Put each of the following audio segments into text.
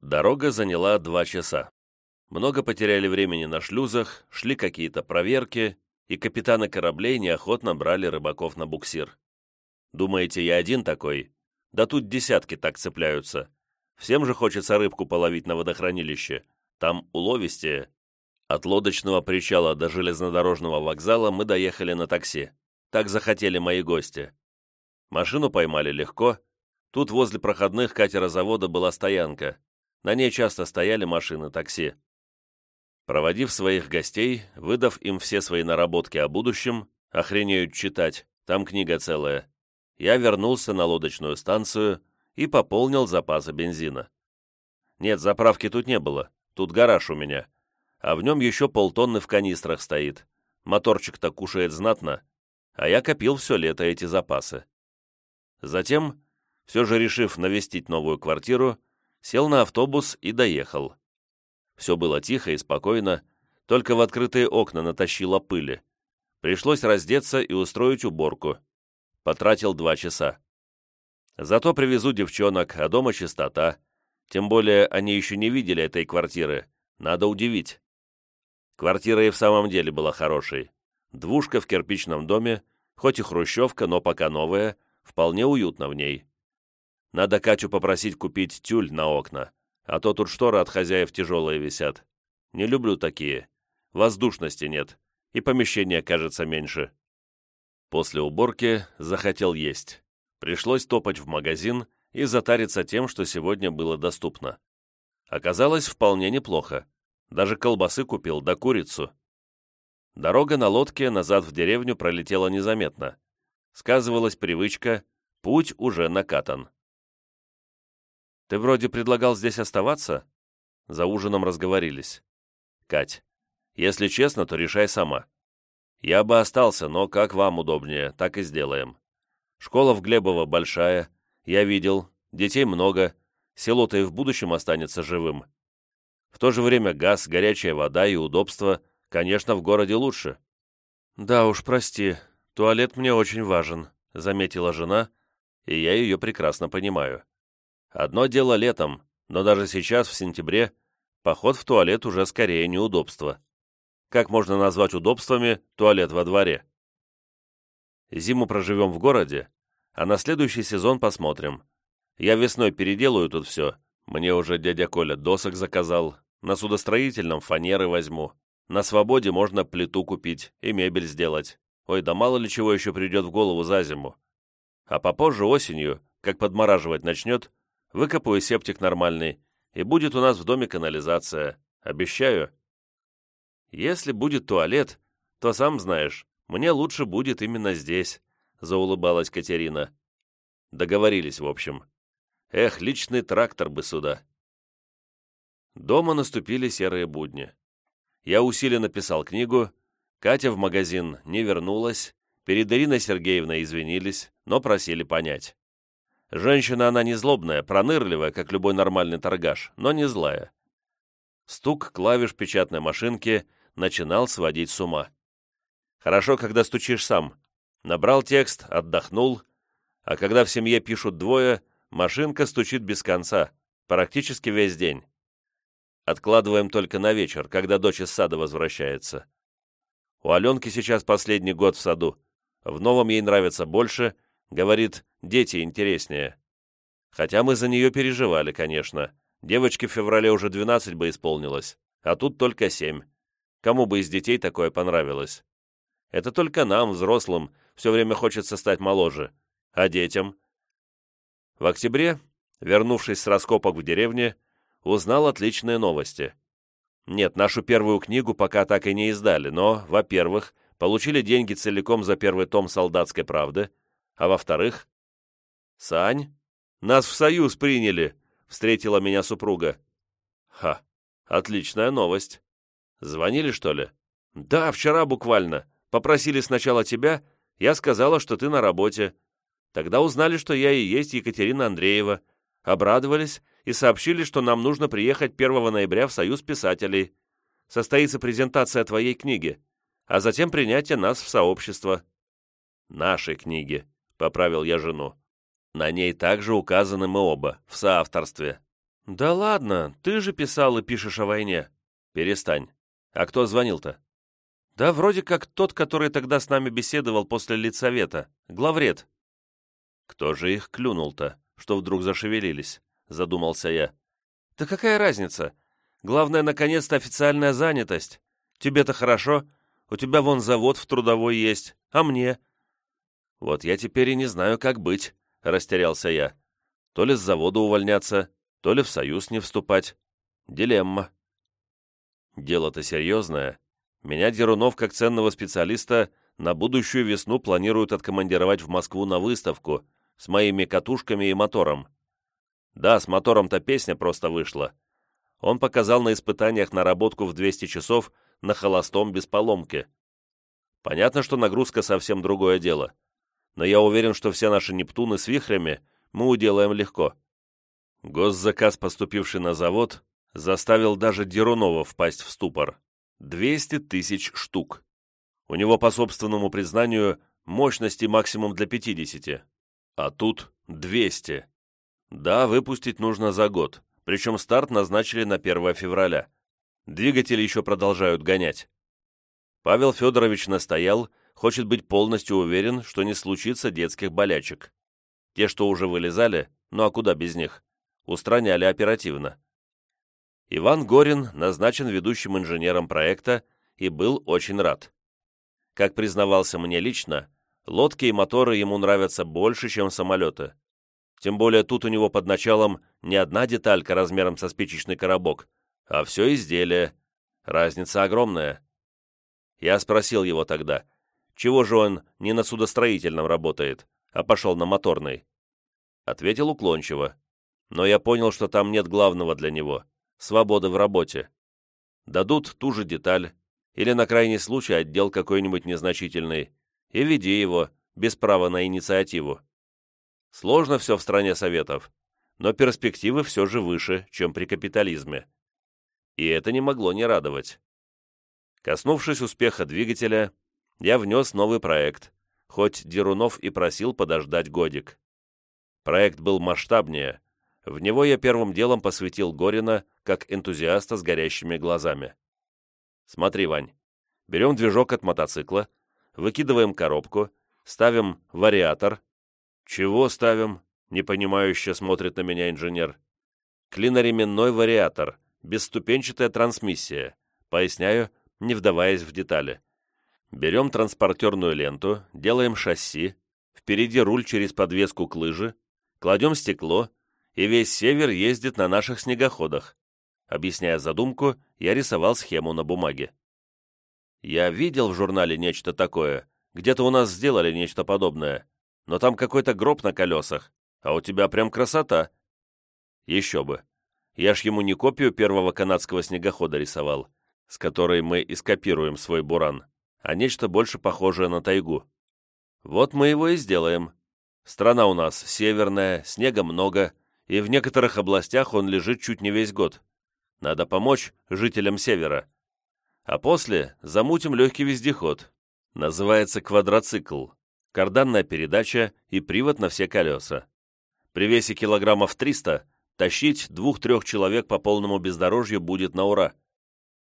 Дорога заняла два часа. Много потеряли времени на шлюзах, шли какие-то проверки, и капитаны кораблей неохотно брали рыбаков на буксир. Думаете, я один такой? Да тут десятки так цепляются. Всем же хочется рыбку половить на водохранилище. Там уловистее. От лодочного причала до железнодорожного вокзала мы доехали на такси. Так захотели мои гости. Машину поймали легко. Тут возле проходных катера завода была стоянка. На ней часто стояли машины такси. Проводив своих гостей, выдав им все свои наработки о будущем, охренеют читать, там книга целая, я вернулся на лодочную станцию и пополнил запасы бензина. Нет, заправки тут не было, тут гараж у меня, а в нем еще полтонны в канистрах стоит. Моторчик-то кушает знатно, а я копил все лето эти запасы. Затем, все же решив навестить новую квартиру, сел на автобус и доехал. Все было тихо и спокойно, только в открытые окна натащило пыли. Пришлось раздеться и устроить уборку. Потратил два часа. Зато привезу девчонок, а дома чистота. Тем более они еще не видели этой квартиры. Надо удивить. Квартира и в самом деле была хорошей. Двушка в кирпичном доме, хоть и хрущевка, но пока новая, вполне уютно в ней. Надо Катю попросить купить тюль на окна а то тут шторы от хозяев тяжелые висят. Не люблю такие. Воздушности нет, и помещение кажется меньше. После уборки захотел есть. Пришлось топать в магазин и затариться тем, что сегодня было доступно. Оказалось вполне неплохо. Даже колбасы купил, да курицу. Дорога на лодке назад в деревню пролетела незаметно. Сказывалась привычка, путь уже накатан. Ты вроде предлагал здесь оставаться?» За ужином разговорились. «Кать, если честно, то решай сама. Я бы остался, но как вам удобнее, так и сделаем. Школа в Глебово большая, я видел, детей много, село-то и в будущем останется живым. В то же время газ, горячая вода и удобство, конечно, в городе лучше». «Да уж, прости, туалет мне очень важен», — заметила жена, и я ее прекрасно понимаю. Одно дело летом, но даже сейчас, в сентябре, поход в туалет уже скорее неудобство. Как можно назвать удобствами туалет во дворе? Зиму проживем в городе, а на следующий сезон посмотрим. Я весной переделаю тут все. Мне уже дядя Коля досок заказал. На судостроительном фанеры возьму. На свободе можно плиту купить и мебель сделать. Ой, да мало ли чего еще придет в голову за зиму. А попозже осенью, как подмораживать начнет, Выкопаю септик нормальный, и будет у нас в доме канализация. Обещаю. Если будет туалет, то, сам знаешь, мне лучше будет именно здесь», — заулыбалась Катерина. Договорились, в общем. Эх, личный трактор бы сюда. Дома наступили серые будни. Я усиленно писал книгу, Катя в магазин не вернулась, перед Ириной Сергеевной извинились, но просили понять. Женщина она не злобная, пронырливая, как любой нормальный торгаш, но не злая. Стук клавиш печатной машинки начинал сводить с ума. Хорошо, когда стучишь сам. Набрал текст, отдохнул, а когда в семье пишут двое, машинка стучит без конца, практически весь день. Откладываем только на вечер, когда дочь из сада возвращается. У Аленки сейчас последний год в саду. В новом ей нравится больше, говорит, дети интереснее. Хотя мы за нее переживали, конечно. Девочке в феврале уже 12 бы исполнилось, а тут только 7. Кому бы из детей такое понравилось? Это только нам, взрослым, все время хочется стать моложе. А детям? В октябре, вернувшись с раскопок в деревне, узнал отличные новости. Нет, нашу первую книгу пока так и не издали, но, во-первых, получили деньги целиком за первый том «Солдатской правды», а во-вторых, «Сань, нас в союз приняли!» — встретила меня супруга. «Ха, отличная новость. Звонили, что ли?» «Да, вчера буквально. Попросили сначала тебя, я сказала, что ты на работе. Тогда узнали, что я и есть Екатерина Андреева. Обрадовались и сообщили, что нам нужно приехать 1 ноября в Союз писателей. Состоится презентация твоей книги, а затем принятие нас в сообщество». «Нашей книги», — поправил я жену. На ней также указаны мы оба, в соавторстве. «Да ладно, ты же писал и пишешь о войне». «Перестань. А кто звонил-то?» «Да вроде как тот, который тогда с нами беседовал после лицовета. Главред». «Кто же их клюнул-то, что вдруг зашевелились?» — задумался я. «Да какая разница? Главное, наконец-то официальная занятость. Тебе-то хорошо, у тебя вон завод в трудовой есть, а мне?» «Вот я теперь и не знаю, как быть», — растерялся я. «То ли с завода увольняться, то ли в союз не вступать. Дилемма». «Дело-то серьезное. Меня Дерунов, как ценного специалиста, на будущую весну планируют откомандировать в Москву на выставку с моими катушками и мотором. Да, с мотором-то песня просто вышла. Он показал на испытаниях наработку в 200 часов на холостом без поломки. Понятно, что нагрузка совсем другое дело. Но я уверен, что все наши Нептуны с вихрями мы уделаем легко. Госзаказ, поступивший на завод, заставил даже Дерунова впасть в ступор. 200 тысяч штук. У него, по собственному признанию, мощности максимум для 50. А тут 200. Да, выпустить нужно за год, причем старт назначили на 1 февраля. Двигатели еще продолжают гонять. Павел Федорович настоял, хочет быть полностью уверен, что не случится детских болячек. Те, что уже вылезали, ну а куда без них, устраняли оперативно. Иван Горин назначен ведущим инженером проекта и был очень рад. Как признавался мне лично, лодки и моторы ему нравятся больше, чем самолеты. Тем более тут у него под началом не одна деталька размером со спичечный коробок, а все изделие. Разница огромная. Я спросил его тогда, чего же он не на судостроительном работает, а пошел на моторный. Ответил уклончиво. Но я понял, что там нет главного для него — свободы в работе. Дадут ту же деталь, или на крайний случай отдел какой-нибудь незначительный, и веди его, без права на инициативу. Сложно все в стране советов, но перспективы все же выше, чем при капитализме. И это не могло не радовать. Коснувшись успеха двигателя, я внес новый проект, хоть Дерунов и просил подождать годик. Проект был масштабнее, в него я первым делом посвятил Горина как энтузиаста с горящими глазами. Смотри, Вань, берем движок от мотоцикла, выкидываем коробку, ставим вариатор, «Чего ставим?» — непонимающе смотрит на меня инженер. «Клиноременной вариатор, бесступенчатая трансмиссия», поясняю, не вдаваясь в детали. Берем транспортерную ленту, делаем шасси, впереди руль через подвеску к лыжи, кладем стекло, и весь север ездит на наших снегоходах. Объясняя задумку, я рисовал схему на бумаге. Я видел в журнале нечто такое, где-то у нас сделали нечто подобное но там какой-то гроб на колесах, а у тебя прям красота. Еще бы. Я ж ему не копию первого канадского снегохода рисовал, с которой мы и скопируем свой буран, а нечто больше похожее на тайгу. Вот мы его и сделаем. Страна у нас северная, снега много, и в некоторых областях он лежит чуть не весь год. Надо помочь жителям севера. А после замутим легкий вездеход. Называется квадроцикл карданная передача и привод на все колеса. При весе килограммов 300 тащить двух-трех человек по полному бездорожью будет на ура.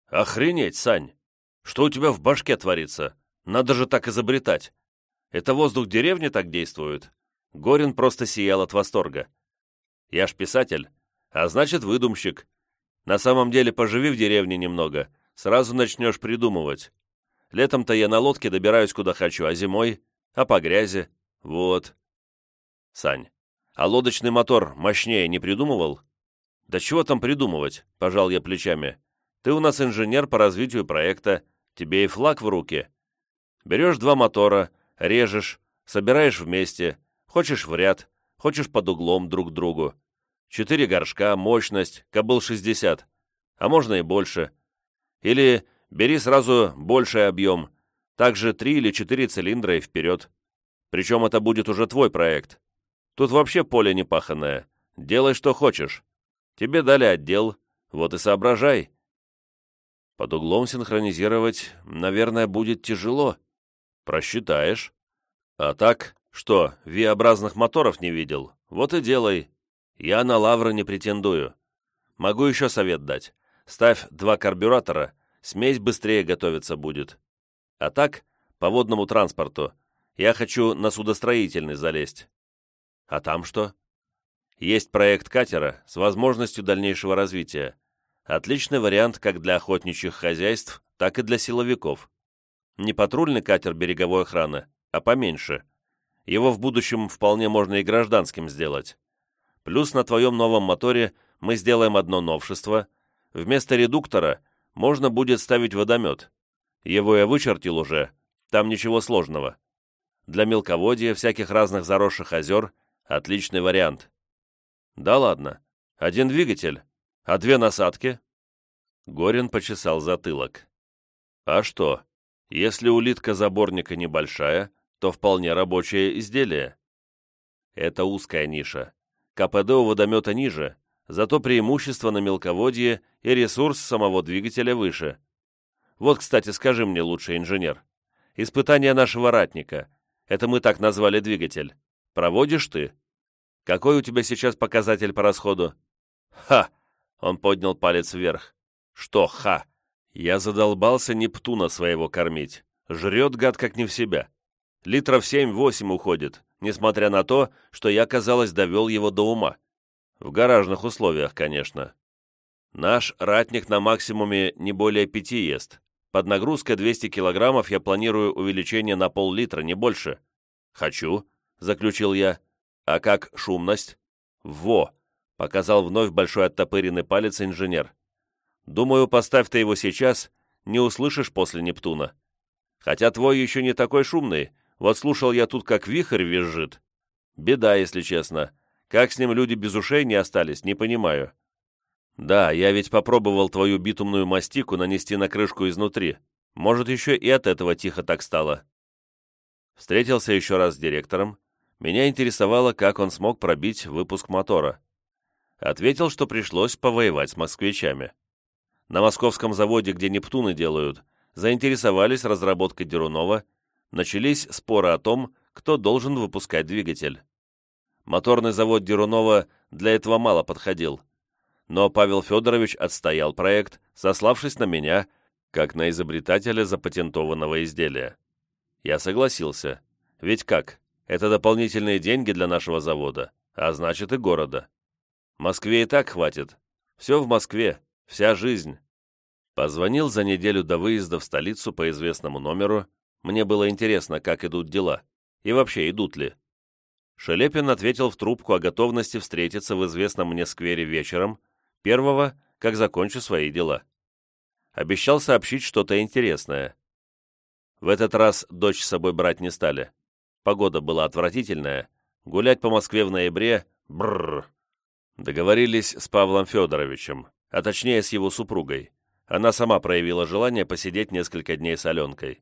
Охренеть, Сань! Что у тебя в башке творится? Надо же так изобретать. Это воздух деревни так действует? Горин просто сиял от восторга. Я ж писатель, а значит выдумщик. На самом деле поживи в деревне немного, сразу начнешь придумывать. Летом-то я на лодке добираюсь куда хочу, а зимой а по грязи? Вот. Сань, а лодочный мотор мощнее не придумывал? Да чего там придумывать, пожал я плечами. Ты у нас инженер по развитию проекта, тебе и флаг в руки. Берешь два мотора, режешь, собираешь вместе, хочешь в ряд, хочешь под углом друг к другу. Четыре горшка, мощность, кобыл 60, а можно и больше. Или бери сразу больший объем, также три или четыре цилиндра и вперед. Причем это будет уже твой проект. Тут вообще поле не паханное. Делай, что хочешь. Тебе дали отдел, вот и соображай. Под углом синхронизировать, наверное, будет тяжело. Просчитаешь. А так, что, V-образных моторов не видел? Вот и делай. Я на лавры не претендую. Могу еще совет дать. Ставь два карбюратора, смесь быстрее готовиться будет. А так, по водному транспорту, я хочу на судостроительный залезть. А там что? Есть проект катера с возможностью дальнейшего развития. Отличный вариант как для охотничьих хозяйств, так и для силовиков. Не патрульный катер береговой охраны, а поменьше. Его в будущем вполне можно и гражданским сделать. Плюс на твоем новом моторе мы сделаем одно новшество. Вместо редуктора можно будет ставить водомет. Его я вычертил уже, там ничего сложного. Для мелководья, всяких разных заросших озер – отличный вариант. Да ладно, один двигатель, а две насадки? Горин почесал затылок. А что, если улитка заборника небольшая, то вполне рабочее изделие. Это узкая ниша. КПД у водомета ниже, зато преимущество на мелководье и ресурс самого двигателя выше. Вот, кстати, скажи мне, лучший инженер, испытание нашего ратника, это мы так назвали двигатель, проводишь ты? Какой у тебя сейчас показатель по расходу?» «Ха!» — он поднял палец вверх. «Что ха? Я задолбался Нептуна своего кормить. Жрет гад как не в себя. Литров семь-восемь уходит, несмотря на то, что я, казалось, довел его до ума. В гаражных условиях, конечно. Наш ратник на максимуме не более пяти ест. Под нагрузкой 200 килограммов я планирую увеличение на пол-литра, не больше. «Хочу», — заключил я. А как шумность? Во! Показал вновь большой оттопыренный палец инженер. Думаю, поставь ты его сейчас, не услышишь после Нептуна. Хотя твой еще не такой шумный, вот слушал я тут, как вихрь визжит. Беда, если честно. Как с ним люди без ушей не остались, не понимаю. Да, я ведь попробовал твою битумную мастику нанести на крышку изнутри. Может, еще и от этого тихо так стало. Встретился еще раз с директором, меня интересовало, как он смог пробить выпуск мотора. Ответил, что пришлось повоевать с москвичами. На московском заводе, где Нептуны делают, заинтересовались разработкой Дерунова, начались споры о том, кто должен выпускать двигатель. Моторный завод Дерунова для этого мало подходил. Но Павел Федорович отстоял проект, сославшись на меня, как на изобретателя запатентованного изделия. Я согласился. Ведь как? Это дополнительные деньги для нашего завода, а значит и города. Москве и так хватит. Все в Москве, вся жизнь. Позвонил за неделю до выезда в столицу по известному номеру. Мне было интересно, как идут дела. И вообще, идут ли. Шелепин ответил в трубку о готовности встретиться в известном мне сквере вечером, первого, как закончу свои дела. Обещал сообщить что-то интересное. В этот раз дочь с собой брать не стали. Погода была отвратительная. Гулять по Москве в ноябре – бррр. Договорились с Павлом Федоровичем, а точнее с его супругой. Она сама проявила желание посидеть несколько дней с Аленкой.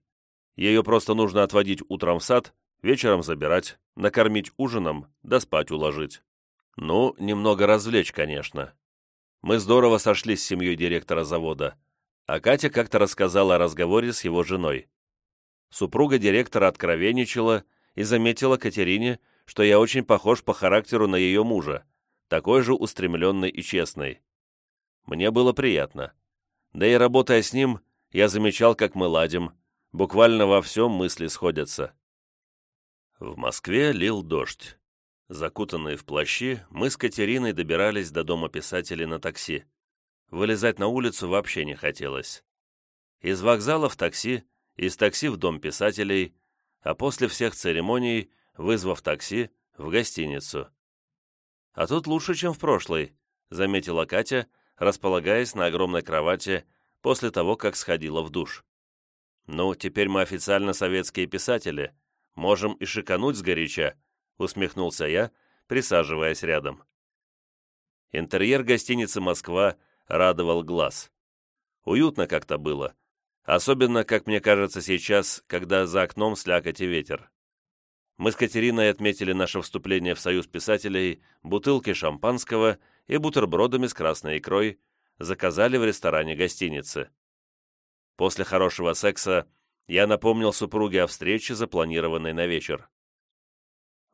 Ее просто нужно отводить утром в сад, вечером забирать, накормить ужином, да спать уложить. Ну, немного развлечь, конечно. Мы здорово сошлись с семьей директора завода, а Катя как-то рассказала о разговоре с его женой. Супруга директора откровенничала и заметила Катерине, что я очень похож по характеру на ее мужа, такой же устремленный и честный. Мне было приятно. Да и работая с ним, я замечал, как мы ладим, буквально во всем мысли сходятся. В Москве лил дождь. Закутанные в плащи, мы с Катериной добирались до дома писателей на такси. Вылезать на улицу вообще не хотелось. Из вокзала в такси, из такси в дом писателей, а после всех церемоний, вызвав такси, в гостиницу. «А тут лучше, чем в прошлой», — заметила Катя, располагаясь на огромной кровати после того, как сходила в душ. «Ну, теперь мы официально советские писатели. Можем и шикануть сгоряча», — усмехнулся я, присаживаясь рядом. Интерьер гостиницы «Москва» радовал глаз. Уютно как-то было, Особенно, как мне кажется сейчас, когда за окном слякоть и ветер. Мы с Катериной отметили наше вступление в Союз писателей бутылки шампанского и бутербродами с красной икрой, заказали в ресторане гостиницы. После хорошего секса я напомнил супруге о встрече, запланированной на вечер.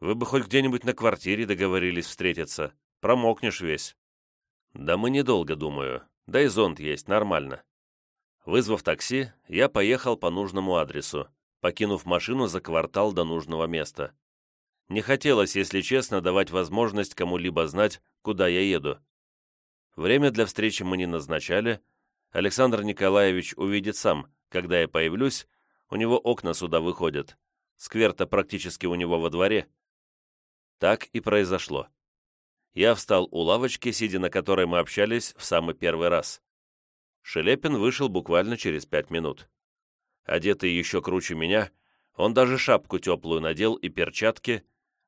«Вы бы хоть где-нибудь на квартире договорились встретиться. Промокнешь весь». Да мы недолго, думаю. Да и зонт есть, нормально. Вызвав такси, я поехал по нужному адресу, покинув машину за квартал до нужного места. Не хотелось, если честно, давать возможность кому-либо знать, куда я еду. Время для встречи мы не назначали. Александр Николаевич увидит сам, когда я появлюсь, у него окна сюда выходят. Сквер-то практически у него во дворе. Так и произошло. Я встал у лавочки, сидя на которой мы общались в самый первый раз. Шелепин вышел буквально через пять минут. Одетый еще круче меня, он даже шапку теплую надел и перчатки,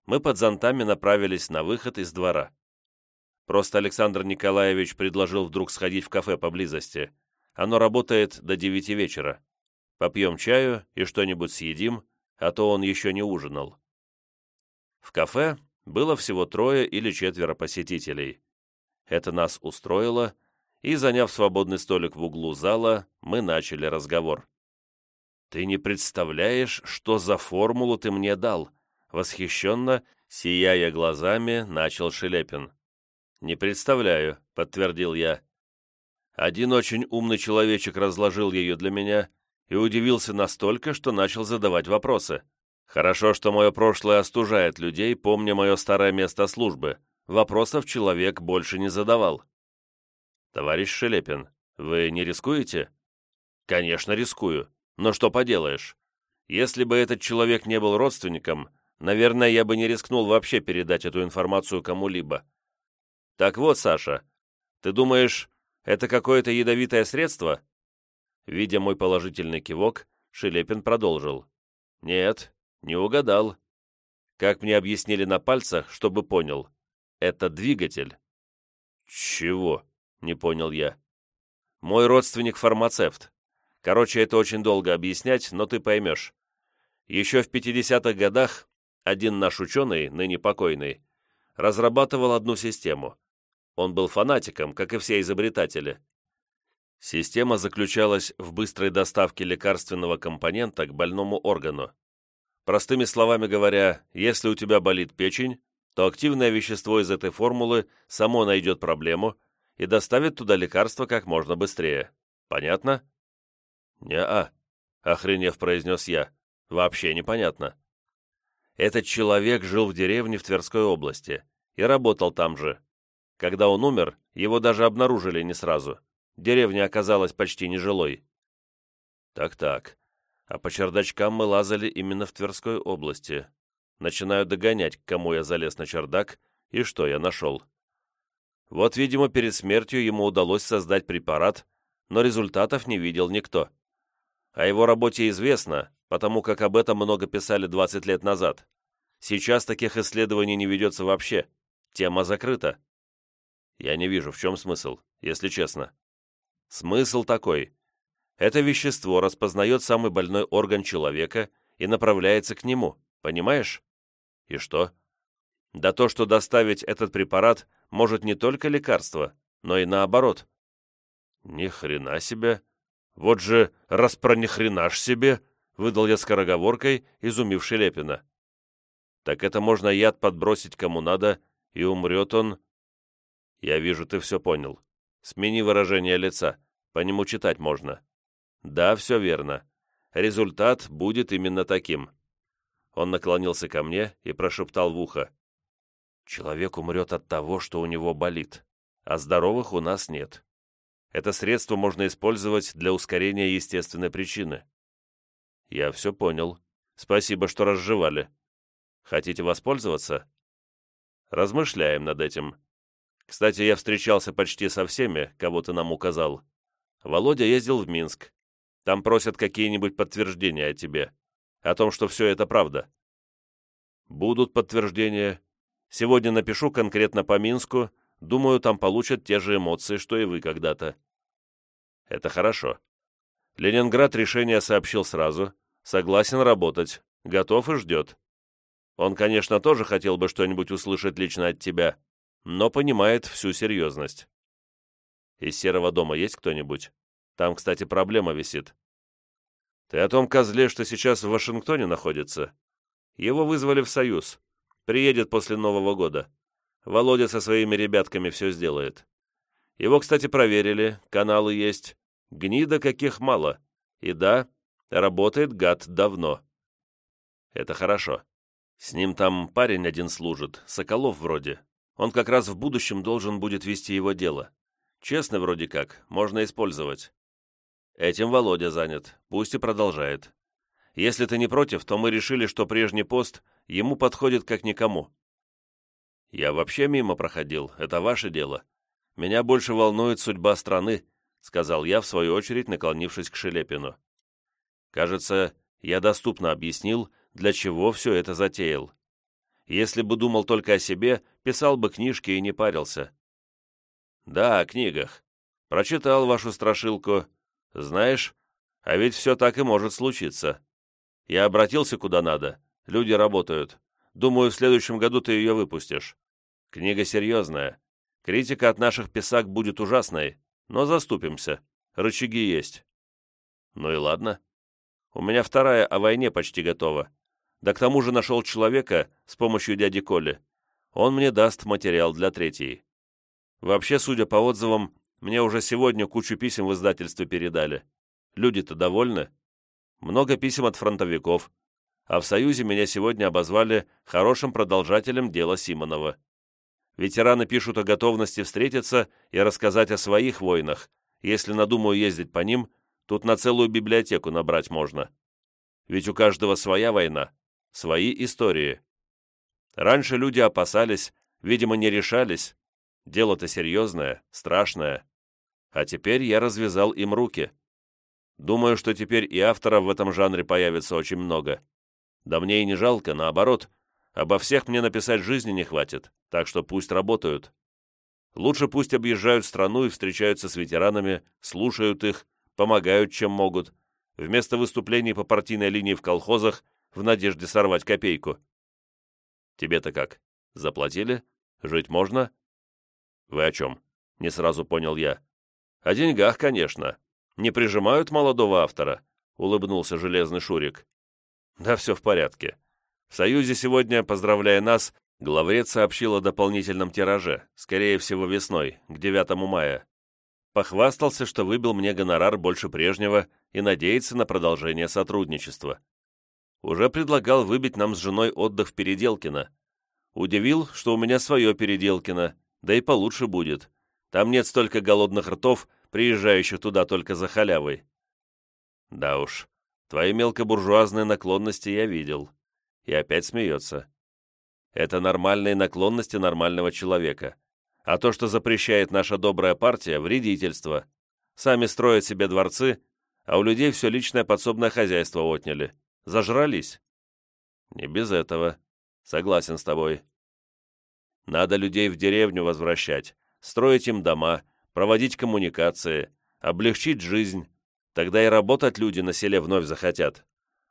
мы под зонтами направились на выход из двора. Просто Александр Николаевич предложил вдруг сходить в кафе поблизости. Оно работает до девяти вечера. Попьем чаю и что-нибудь съедим, а то он еще не ужинал. В кафе было всего трое или четверо посетителей. Это нас устроило, и, заняв свободный столик в углу зала, мы начали разговор. «Ты не представляешь, что за формулу ты мне дал!» Восхищенно, сияя глазами, начал Шелепин. «Не представляю», — подтвердил я. Один очень умный человечек разложил ее для меня и удивился настолько, что начал задавать вопросы. Хорошо, что мое прошлое остужает людей, помня мое старое место службы. Вопросов человек больше не задавал. «Товарищ Шелепин, вы не рискуете?» «Конечно, рискую. Но что поделаешь? Если бы этот человек не был родственником, наверное, я бы не рискнул вообще передать эту информацию кому-либо. Так вот, Саша, ты думаешь, это какое-то ядовитое средство?» Видя мой положительный кивок, Шелепин продолжил. «Нет, не угадал. Как мне объяснили на пальцах, чтобы понял. Это двигатель». «Чего?» — не понял я. «Мой родственник фармацевт. Короче, это очень долго объяснять, но ты поймешь. Еще в 50-х годах один наш ученый, ныне покойный, разрабатывал одну систему. Он был фанатиком, как и все изобретатели. Система заключалась в быстрой доставке лекарственного компонента к больному органу. Простыми словами говоря, если у тебя болит печень, то активное вещество из этой формулы само найдет проблему и доставит туда лекарство как можно быстрее. Понятно? «Не-а», — охренев произнес я. «Вообще непонятно». Этот человек жил в деревне в Тверской области и работал там же. Когда он умер, его даже обнаружили не сразу. Деревня оказалась почти нежилой. Так-так, а по чердачкам мы лазали именно в Тверской области. Начинаю догонять, к кому я залез на чердак и что я нашел. Вот, видимо, перед смертью ему удалось создать препарат, но результатов не видел никто. О его работе известно, потому как об этом много писали 20 лет назад. Сейчас таких исследований не ведется вообще. Тема закрыта. Я не вижу, в чем смысл, если честно. Смысл такой. Это вещество распознает самый больной орган человека и направляется к нему, понимаешь? И что? Да то, что доставить этот препарат может не только лекарство, но и наоборот. Ни хрена себе. Вот же распронихренаш себе, выдал я скороговоркой, изумив Шелепина. Так это можно яд подбросить кому надо, и умрет он. Я вижу, ты все понял. Смени выражение лица, по нему читать можно. Да, все верно. Результат будет именно таким. Он наклонился ко мне и прошептал в ухо. Человек умрет от того, что у него болит, а здоровых у нас нет. Это средство можно использовать для ускорения естественной причины. Я все понял. Спасибо, что разжевали. Хотите воспользоваться? Размышляем над этим. Кстати, я встречался почти со всеми, кого ты нам указал. Володя ездил в Минск. Там просят какие-нибудь подтверждения о тебе. О том, что все это правда. Будут подтверждения. Сегодня напишу конкретно по Минску. Думаю, там получат те же эмоции, что и вы когда-то. Это хорошо. Ленинград решение сообщил сразу. Согласен работать. Готов и ждет. Он, конечно, тоже хотел бы что-нибудь услышать лично от тебя, но понимает всю серьезность. Из Серого дома есть кто-нибудь? Там, кстати, проблема висит. Ты о том козле, что сейчас в Вашингтоне находится? Его вызвали в Союз. Приедет после Нового года. Володя со своими ребятками все сделает. Его, кстати, проверили, каналы есть. Гнида каких мало. И да, работает гад давно. Это хорошо. С ним там парень один служит, Соколов вроде. Он как раз в будущем должен будет вести его дело. Честно вроде как, можно использовать. Этим Володя занят, пусть и продолжает. Если ты не против, то мы решили, что прежний пост ему подходит как никому. Я вообще мимо проходил, это ваше дело. Меня больше волнует судьба страны, сказал я, в свою очередь, наклонившись к Шелепину. Кажется, я доступно объяснил, для чего все это затеял. Если бы думал только о себе, писал бы книжки и не парился. Да, о книгах. Прочитал вашу страшилку. Знаешь, а ведь все так и может случиться. Я обратился куда надо. Люди работают. Думаю, в следующем году ты ее выпустишь. Книга серьезная. Критика от наших писак будет ужасной, но заступимся. Рычаги есть. Ну и ладно. У меня вторая о войне почти готова. Да к тому же нашел человека с помощью дяди Коли. Он мне даст материал для третьей. Вообще, судя по отзывам, мне уже сегодня кучу писем в издательстве передали. Люди-то довольны. Много писем от фронтовиков. А в Союзе меня сегодня обозвали хорошим продолжателем дела Симонова. Ветераны пишут о готовности встретиться и рассказать о своих войнах. Если надумаю ездить по ним, тут на целую библиотеку набрать можно. Ведь у каждого своя война, свои истории. Раньше люди опасались, видимо, не решались. Дело-то серьезное, страшное. А теперь я развязал им руки. Думаю, что теперь и авторов в этом жанре появится очень много. Да мне и не жалко, наоборот. Обо всех мне написать жизни не хватит, так что пусть работают. Лучше пусть объезжают страну и встречаются с ветеранами, слушают их, помогают, чем могут, вместо выступлений по партийной линии в колхозах в надежде сорвать копейку. Тебе-то как? Заплатили? Жить можно? Вы о чем? Не сразу понял я. О деньгах, конечно. Не прижимают молодого автора? Улыбнулся железный Шурик. Да все в порядке. В Союзе сегодня, поздравляя нас, главред сообщил о дополнительном тираже, скорее всего весной, к 9 мая. Похвастался, что выбил мне гонорар больше прежнего и надеется на продолжение сотрудничества. Уже предлагал выбить нам с женой отдых в Переделкино. Удивил, что у меня свое Переделкино, да и получше будет. Там нет столько голодных ртов, приезжающих туда только за халявой. Да уж, твои мелкобуржуазные наклонности я видел. И опять смеется. Это нормальные наклонности нормального человека. А то, что запрещает наша добрая партия, вредительство. Сами строят себе дворцы, а у людей все личное подсобное хозяйство отняли. Зажрались. Не без этого. Согласен с тобой. Надо людей в деревню возвращать, строить им дома, проводить коммуникации, облегчить жизнь. Тогда и работать люди на селе вновь захотят.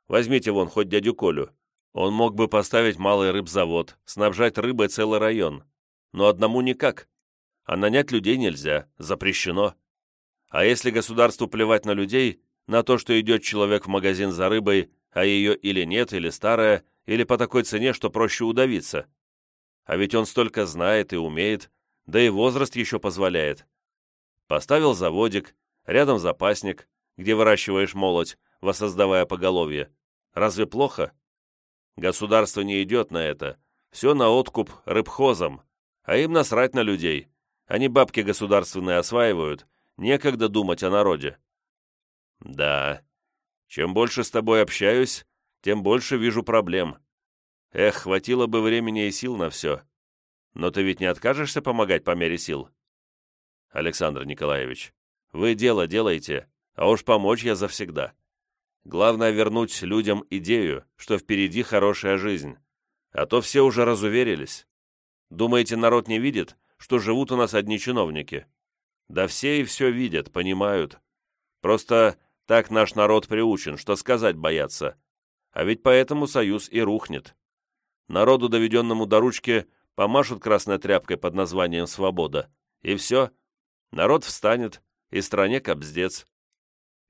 Возьмите вон хоть дядю Колю. Он мог бы поставить малый рыбзавод, снабжать рыбой целый район. Но одному никак. А нанять людей нельзя, запрещено. А если государству плевать на людей, на то, что идет человек в магазин за рыбой, а ее или нет, или старая, или по такой цене, что проще удавиться. А ведь он столько знает и умеет, да и возраст еще позволяет. Поставил заводик, рядом запасник, где выращиваешь молоть, воссоздавая поголовье. Разве плохо? Государство не идет на это. Все на откуп рыбхозам, а им насрать на людей. Они бабки государственные осваивают, некогда думать о народе. Да, чем больше с тобой общаюсь, тем больше вижу проблем. Эх, хватило бы времени и сил на все. Но ты ведь не откажешься помогать по мере сил? Александр Николаевич, вы дело делаете, а уж помочь я завсегда. Главное вернуть людям идею, что впереди хорошая жизнь. А то все уже разуверились. Думаете, народ не видит, что живут у нас одни чиновники? Да все и все видят, понимают. Просто так наш народ приучен, что сказать боятся. А ведь поэтому союз и рухнет. Народу, доведенному до ручки, помашут красной тряпкой под названием «Свобода». И все. Народ встанет, и стране кобздец.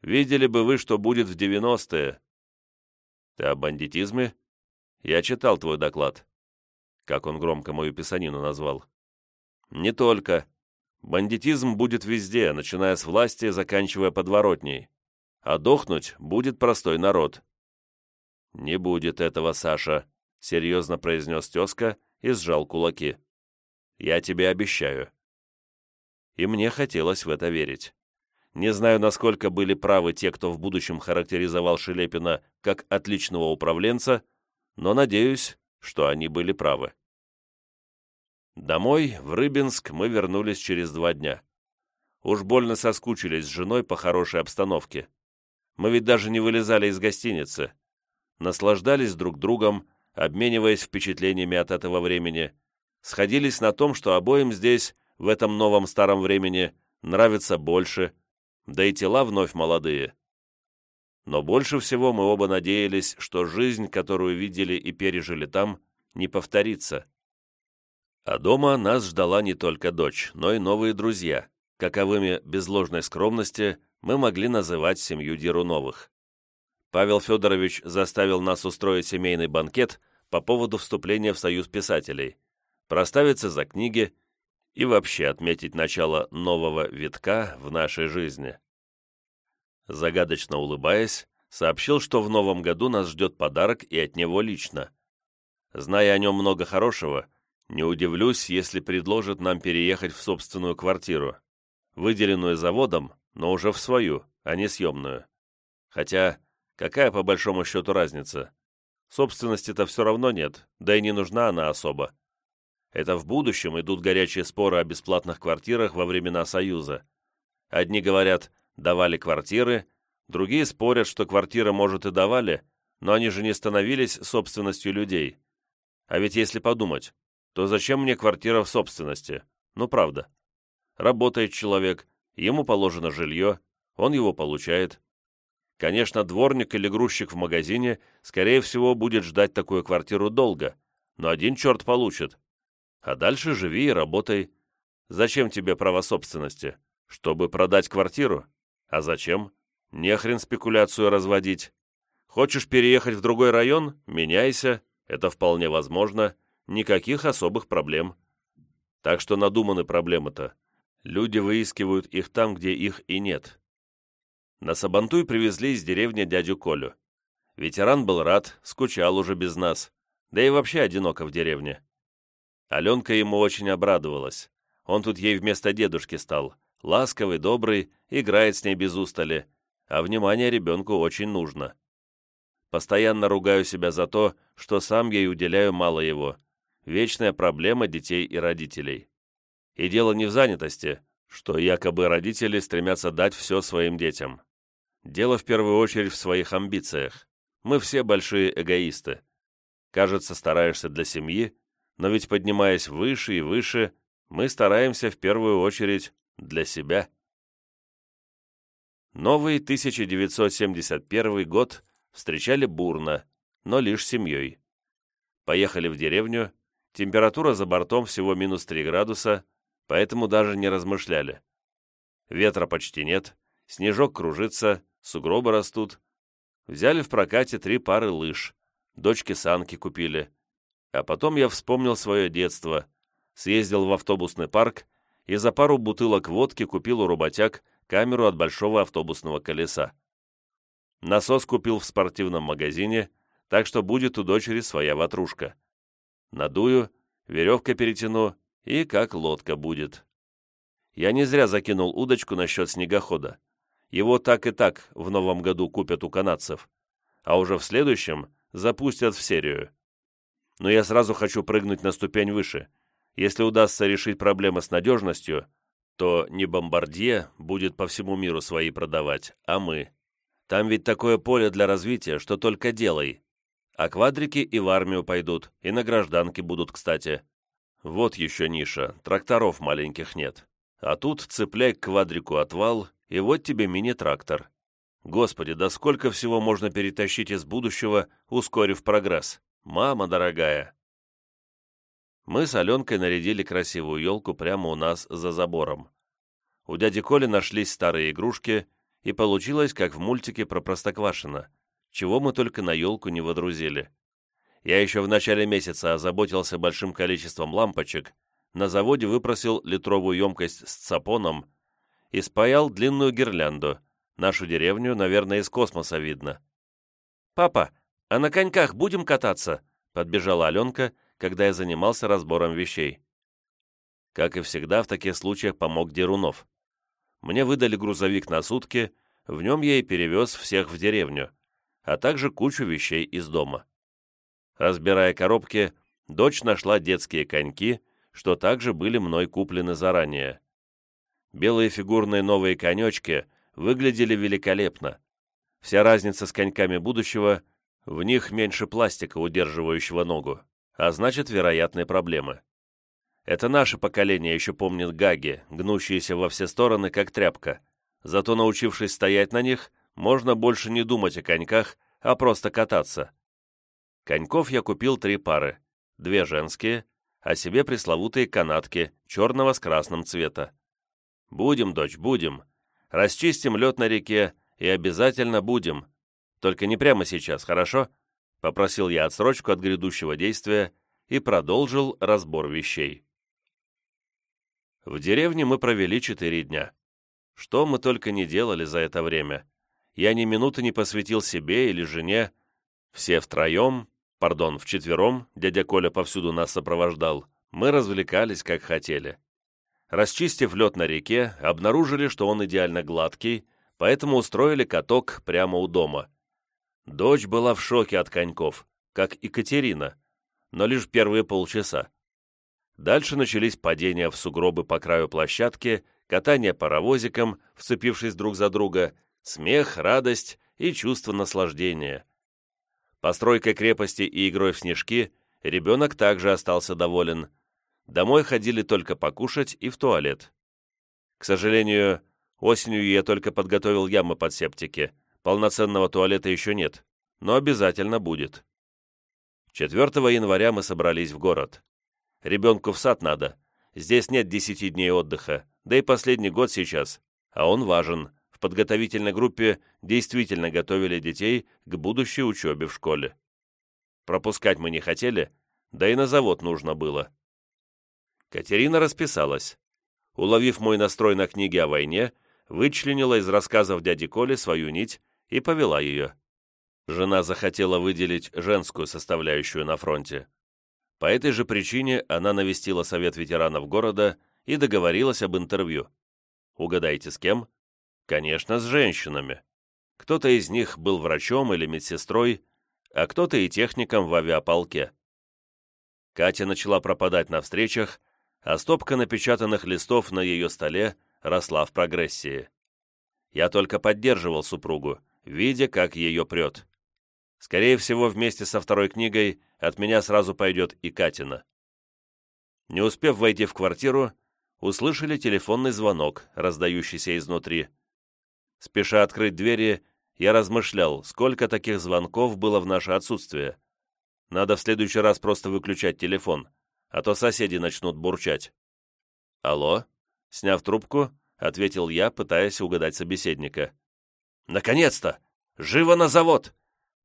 Видели бы вы, что будет в девяностые. Ты о бандитизме? Я читал твой доклад. Как он громко мою писанину назвал. Не только. Бандитизм будет везде, начиная с власти, заканчивая подворотней. А дохнуть будет простой народ. «Не будет этого, Саша», — серьезно произнес тезка и сжал кулаки. «Я тебе обещаю». И мне хотелось в это верить. Не знаю, насколько были правы те, кто в будущем характеризовал Шелепина как отличного управленца, но надеюсь, что они были правы. Домой, в Рыбинск, мы вернулись через два дня. Уж больно соскучились с женой по хорошей обстановке. Мы ведь даже не вылезали из гостиницы. Наслаждались друг другом, обмениваясь впечатлениями от этого времени. Сходились на том, что обоим здесь, в этом новом старом времени, нравится больше, да и тела вновь молодые. Но больше всего мы оба надеялись, что жизнь, которую видели и пережили там, не повторится. А дома нас ждала не только дочь, но и новые друзья, каковыми, без ложной скромности, мы могли называть семью Деруновых. Павел Федорович заставил нас устроить семейный банкет по поводу вступления в Союз писателей, проставиться за книги и вообще отметить начало нового витка в нашей жизни. Загадочно улыбаясь, сообщил, что в новом году нас ждет подарок и от него лично. Зная о нем много хорошего, не удивлюсь, если предложит нам переехать в собственную квартиру, выделенную заводом, но уже в свою, а не съемную. Хотя, какая по большому счету разница? Собственности-то все равно нет, да и не нужна она особо. Это в будущем идут горячие споры о бесплатных квартирах во времена Союза. Одни говорят, давали квартиры, другие спорят, что квартиры, может, и давали, но они же не становились собственностью людей. А ведь если подумать, то зачем мне квартира в собственности? Ну, правда. Работает человек, ему положено жилье, он его получает. Конечно, дворник или грузчик в магазине, скорее всего, будет ждать такую квартиру долго, но один черт получит. А дальше живи и работай. Зачем тебе право собственности? Чтобы продать квартиру? А зачем? Не хрен спекуляцию разводить. Хочешь переехать в другой район? Меняйся, это вполне возможно никаких особых проблем. Так что надуманы проблемы-то. Люди выискивают их там, где их и нет. На Сабантуй привезли из деревни дядю Колю. Ветеран был рад, скучал уже без нас, да и вообще одиноко в деревне. Аленка ему очень обрадовалась. Он тут ей вместо дедушки стал. Ласковый, добрый, играет с ней без устали, а внимание ребенку очень нужно. Постоянно ругаю себя за то, что сам ей уделяю мало его, вечная проблема детей и родителей. И дело не в занятости, что якобы родители стремятся дать все своим детям. Дело в первую очередь в своих амбициях. Мы все большие эгоисты. Кажется, стараешься для семьи, но ведь поднимаясь выше и выше, мы стараемся в первую очередь для себя. Новый 1971 год встречали бурно, но лишь семьей. Поехали в деревню, Температура за бортом всего минус 3 градуса, поэтому даже не размышляли. Ветра почти нет, снежок кружится, сугробы растут. Взяли в прокате три пары лыж, дочке санки купили. А потом я вспомнил свое детство, съездил в автобусный парк и за пару бутылок водки купил у работяг камеру от большого автобусного колеса. Насос купил в спортивном магазине, так что будет у дочери своя ватрушка надую, веревка перетяну, и как лодка будет. Я не зря закинул удочку насчет снегохода. Его так и так в новом году купят у канадцев, а уже в следующем запустят в серию. Но я сразу хочу прыгнуть на ступень выше. Если удастся решить проблемы с надежностью, то не бомбардье будет по всему миру свои продавать, а мы. Там ведь такое поле для развития, что только делай. А квадрики и в армию пойдут, и на гражданке будут, кстати. Вот еще ниша, тракторов маленьких нет. А тут цепляй к квадрику отвал, и вот тебе мини-трактор. Господи, да сколько всего можно перетащить из будущего, ускорив прогресс. Мама дорогая. Мы с Аленкой нарядили красивую елку прямо у нас за забором. У дяди Коли нашлись старые игрушки, и получилось, как в мультике про Простоквашино чего мы только на елку не водрузили. Я еще в начале месяца озаботился большим количеством лампочек, на заводе выпросил литровую емкость с цапоном и спаял длинную гирлянду. Нашу деревню, наверное, из космоса видно. «Папа, а на коньках будем кататься?» — подбежала Аленка, когда я занимался разбором вещей. Как и всегда, в таких случаях помог Дерунов. Мне выдали грузовик на сутки, в нем я и перевез всех в деревню, а также кучу вещей из дома. Разбирая коробки, дочь нашла детские коньки, что также были мной куплены заранее. Белые фигурные новые конечки выглядели великолепно. Вся разница с коньками будущего — в них меньше пластика, удерживающего ногу, а значит, вероятные проблемы. Это наше поколение еще помнит гаги, гнущиеся во все стороны, как тряпка. Зато, научившись стоять на них, можно больше не думать о коньках, а просто кататься. Коньков я купил три пары, две женские, а себе пресловутые канатки, черного с красным цвета. Будем, дочь, будем. Расчистим лед на реке и обязательно будем. Только не прямо сейчас, хорошо? Попросил я отсрочку от грядущего действия и продолжил разбор вещей. В деревне мы провели четыре дня. Что мы только не делали за это время. Я ни минуты не посвятил себе или жене. Все втроем, пардон, вчетвером, дядя Коля повсюду нас сопровождал, мы развлекались как хотели. Расчистив лед на реке, обнаружили, что он идеально гладкий, поэтому устроили каток прямо у дома. Дочь была в шоке от коньков, как и Катерина, но лишь первые полчаса. Дальше начались падения в сугробы по краю площадки, катание паровозиком, вцепившись друг за друга, смех, радость и чувство наслаждения. Постройкой крепости и игрой в снежки ребенок также остался доволен. Домой ходили только покушать и в туалет. К сожалению, осенью я только подготовил ямы под септики. Полноценного туалета еще нет, но обязательно будет. 4 января мы собрались в город. Ребенку в сад надо. Здесь нет десяти дней отдыха, да и последний год сейчас, а он важен. В подготовительной группе действительно готовили детей к будущей учебе в школе. Пропускать мы не хотели, да и на завод нужно было. Катерина расписалась. Уловив мой настрой на книге о войне, вычленила из рассказов дяди Коли свою нить и повела ее. Жена захотела выделить женскую составляющую на фронте. По этой же причине она навестила Совет ветеранов города и договорилась об интервью. Угадайте, с кем? Конечно, с женщинами. Кто-то из них был врачом или медсестрой, а кто-то и техником в авиаполке. Катя начала пропадать на встречах, а стопка напечатанных листов на ее столе росла в прогрессии. Я только поддерживал супругу, видя, как ее прет. Скорее всего, вместе со второй книгой от меня сразу пойдет и Катина. Не успев войти в квартиру, услышали телефонный звонок, раздающийся изнутри. Спеша открыть двери, я размышлял, сколько таких звонков было в наше отсутствие. Надо в следующий раз просто выключать телефон, а то соседи начнут бурчать. «Алло?» Сняв трубку, ответил я, пытаясь угадать собеседника. «Наконец-то! Живо на завод!»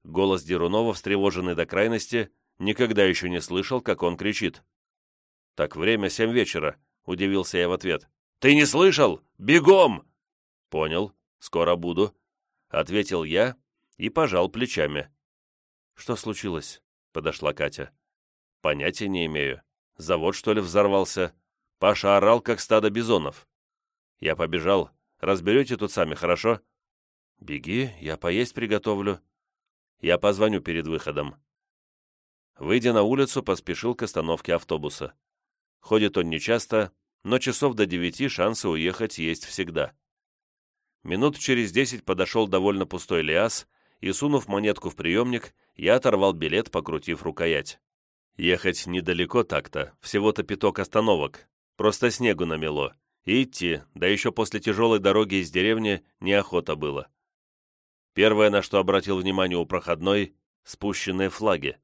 Голос Дерунова, встревоженный до крайности, никогда еще не слышал, как он кричит. «Так время семь вечера», — удивился я в ответ. «Ты не слышал? Бегом!» «Понял, скоро буду», — ответил я и пожал плечами. «Что случилось?» — подошла Катя. «Понятия не имею. Завод, что ли, взорвался? Паша орал, как стадо бизонов. Я побежал. Разберете тут сами, хорошо?» «Беги, я поесть приготовлю», я позвоню перед выходом». Выйдя на улицу, поспешил к остановке автобуса. Ходит он нечасто, но часов до девяти шансы уехать есть всегда. Минут через десять подошел довольно пустой Лиас, и, сунув монетку в приемник, я оторвал билет, покрутив рукоять. Ехать недалеко так-то, всего-то пяток остановок, просто снегу намело, и идти, да еще после тяжелой дороги из деревни, неохота было. Первое, на что обратил внимание у проходной — спущенные флаги.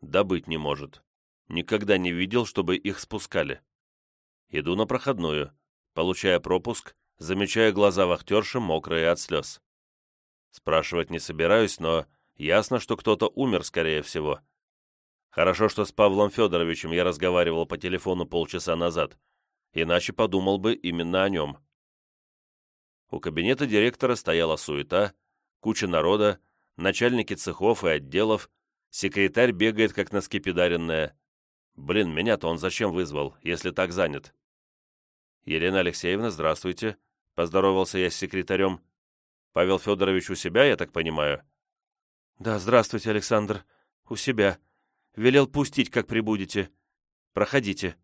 Добыть не может. Никогда не видел, чтобы их спускали. Иду на проходную, получая пропуск, замечая глаза вахтерши, мокрые от слез. Спрашивать не собираюсь, но ясно, что кто-то умер, скорее всего. Хорошо, что с Павлом Федоровичем я разговаривал по телефону полчаса назад, иначе подумал бы именно о нем. У кабинета директора стояла суета, куча народа, начальники цехов и отделов, секретарь бегает, как на скипидаренная. Блин, меня-то он зачем вызвал, если так занят? «Елена Алексеевна, здравствуйте», — поздоровался я с секретарем. «Павел Федорович у себя, я так понимаю?» «Да, здравствуйте, Александр. У себя. Велел пустить, как прибудете. Проходите».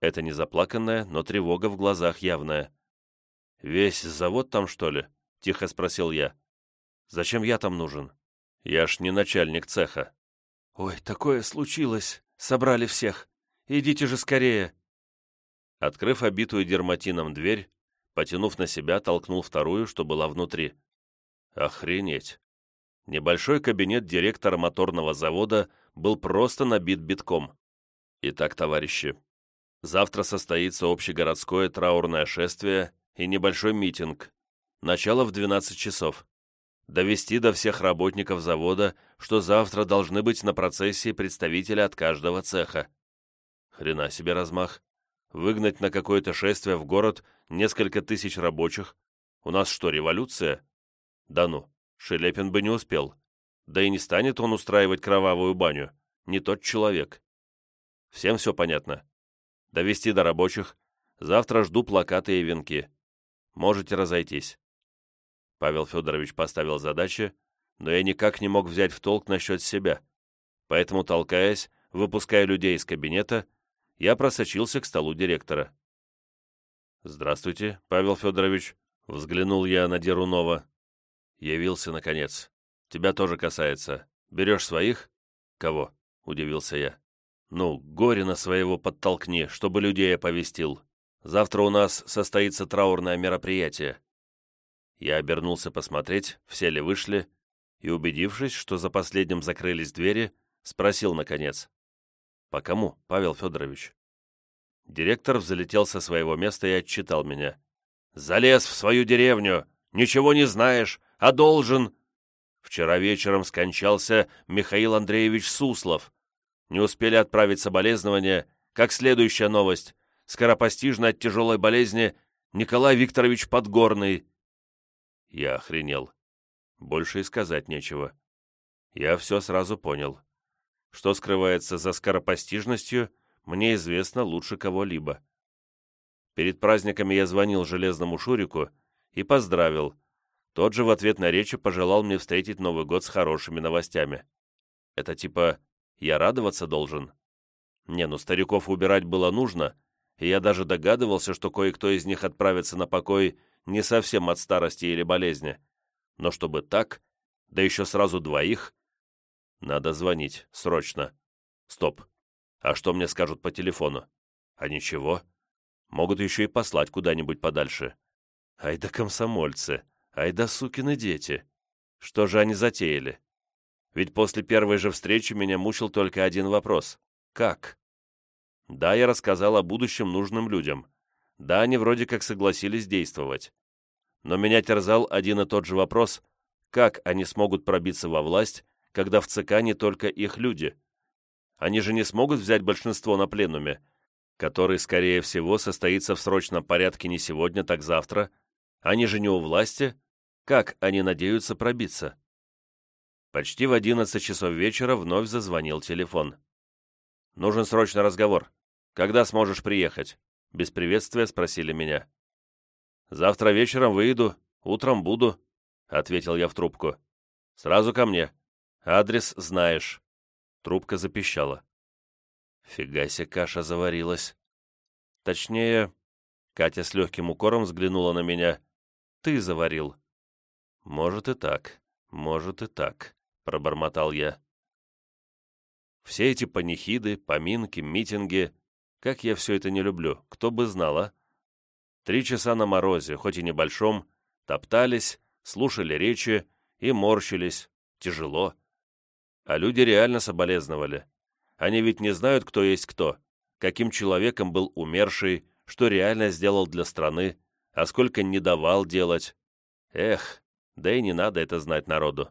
Это не заплаканная, но тревога в глазах явная. «Весь завод там, что ли?» — тихо спросил я. «Зачем я там нужен? Я ж не начальник цеха». «Ой, такое случилось. Собрали всех. Идите же скорее». Открыв обитую дерматином дверь, потянув на себя, толкнул вторую, что была внутри. Охренеть! Небольшой кабинет директора моторного завода был просто набит битком. Итак, товарищи, завтра состоится общегородское траурное шествие и небольшой митинг. Начало в 12 часов. Довести до всех работников завода, что завтра должны быть на процессии представители от каждого цеха. Хрена себе размах. Выгнать на какое-то шествие в город несколько тысяч рабочих. У нас что, революция? Да ну, Шелепин бы не успел. Да и не станет он устраивать кровавую баню. Не тот человек. Всем все понятно. Довести до рабочих. Завтра жду плакаты и венки. Можете разойтись». Павел Федорович поставил задачи, но я никак не мог взять в толк насчет себя. Поэтому, толкаясь, выпуская людей из кабинета, я просочился к столу директора. «Здравствуйте, Павел Федорович», — взглянул я на Дерунова. «Явился, наконец. Тебя тоже касается. Берешь своих?» «Кого?» — удивился я. «Ну, Горина своего подтолкни, чтобы людей оповестил. Завтра у нас состоится траурное мероприятие». Я обернулся посмотреть, все ли вышли, и, убедившись, что за последним закрылись двери, спросил, наконец. «По кому, Павел Федорович?» Директор взлетел со своего места и отчитал меня. «Залез в свою деревню! Ничего не знаешь, а должен...» Вчера вечером скончался Михаил Андреевич Суслов. Не успели отправить соболезнования, как следующая новость скоропостижно от тяжелой болезни Николай Викторович Подгорный. Я охренел. Больше и сказать нечего. Я все сразу понял. Что скрывается за скоропостижностью, мне известно лучше кого-либо. Перед праздниками я звонил Железному Шурику и поздравил. Тот же в ответ на речи пожелал мне встретить Новый год с хорошими новостями. Это типа «я радоваться должен»? Не, ну стариков убирать было нужно, и я даже догадывался, что кое-кто из них отправится на покой не совсем от старости или болезни. Но чтобы так, да еще сразу двоих, надо звонить, срочно. Стоп. А что мне скажут по телефону? А ничего. Могут еще и послать куда-нибудь подальше. Ай да комсомольцы, ай да сукины дети. Что же они затеяли? Ведь после первой же встречи меня мучил только один вопрос. Как? Да, я рассказал о будущем нужным людям. Да, они вроде как согласились действовать. Но меня терзал один и тот же вопрос, как они смогут пробиться во власть, когда в ЦК не только их люди? Они же не смогут взять большинство на пленуме, который, скорее всего, состоится в срочном порядке не сегодня, так завтра. Они же не у власти. Как они надеются пробиться? Почти в одиннадцать часов вечера вновь зазвонил телефон. «Нужен срочный разговор. Когда сможешь приехать?» Без приветствия спросили меня. «Завтра вечером выйду, утром буду», — ответил я в трубку. «Сразу ко мне. Адрес знаешь». Трубка запищала. Фига себе каша заварилась. Точнее, Катя с легким укором взглянула на меня. «Ты заварил». «Может и так, может и так», — пробормотал я. Все эти панихиды, поминки, митинги как я все это не люблю, кто бы знал, а? Три часа на морозе, хоть и небольшом, топтались, слушали речи и морщились. Тяжело. А люди реально соболезновали. Они ведь не знают, кто есть кто, каким человеком был умерший, что реально сделал для страны, а сколько не давал делать. Эх, да и не надо это знать народу.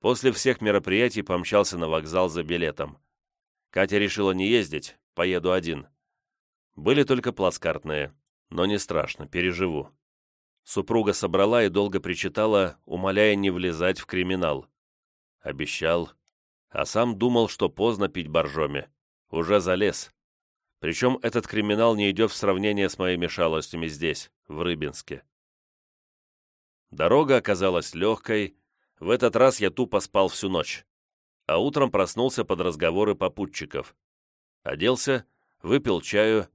После всех мероприятий помчался на вокзал за билетом. Катя решила не ездить, поеду один. Были только плацкартные, но не страшно, переживу. Супруга собрала и долго причитала, умоляя не влезать в криминал. Обещал, а сам думал, что поздно пить боржоми. Уже залез. Причем этот криминал не идет в сравнение с моими шалостями здесь, в Рыбинске. Дорога оказалась легкой, в этот раз я тупо спал всю ночь, а утром проснулся под разговоры попутчиков. Оделся, выпил чаю,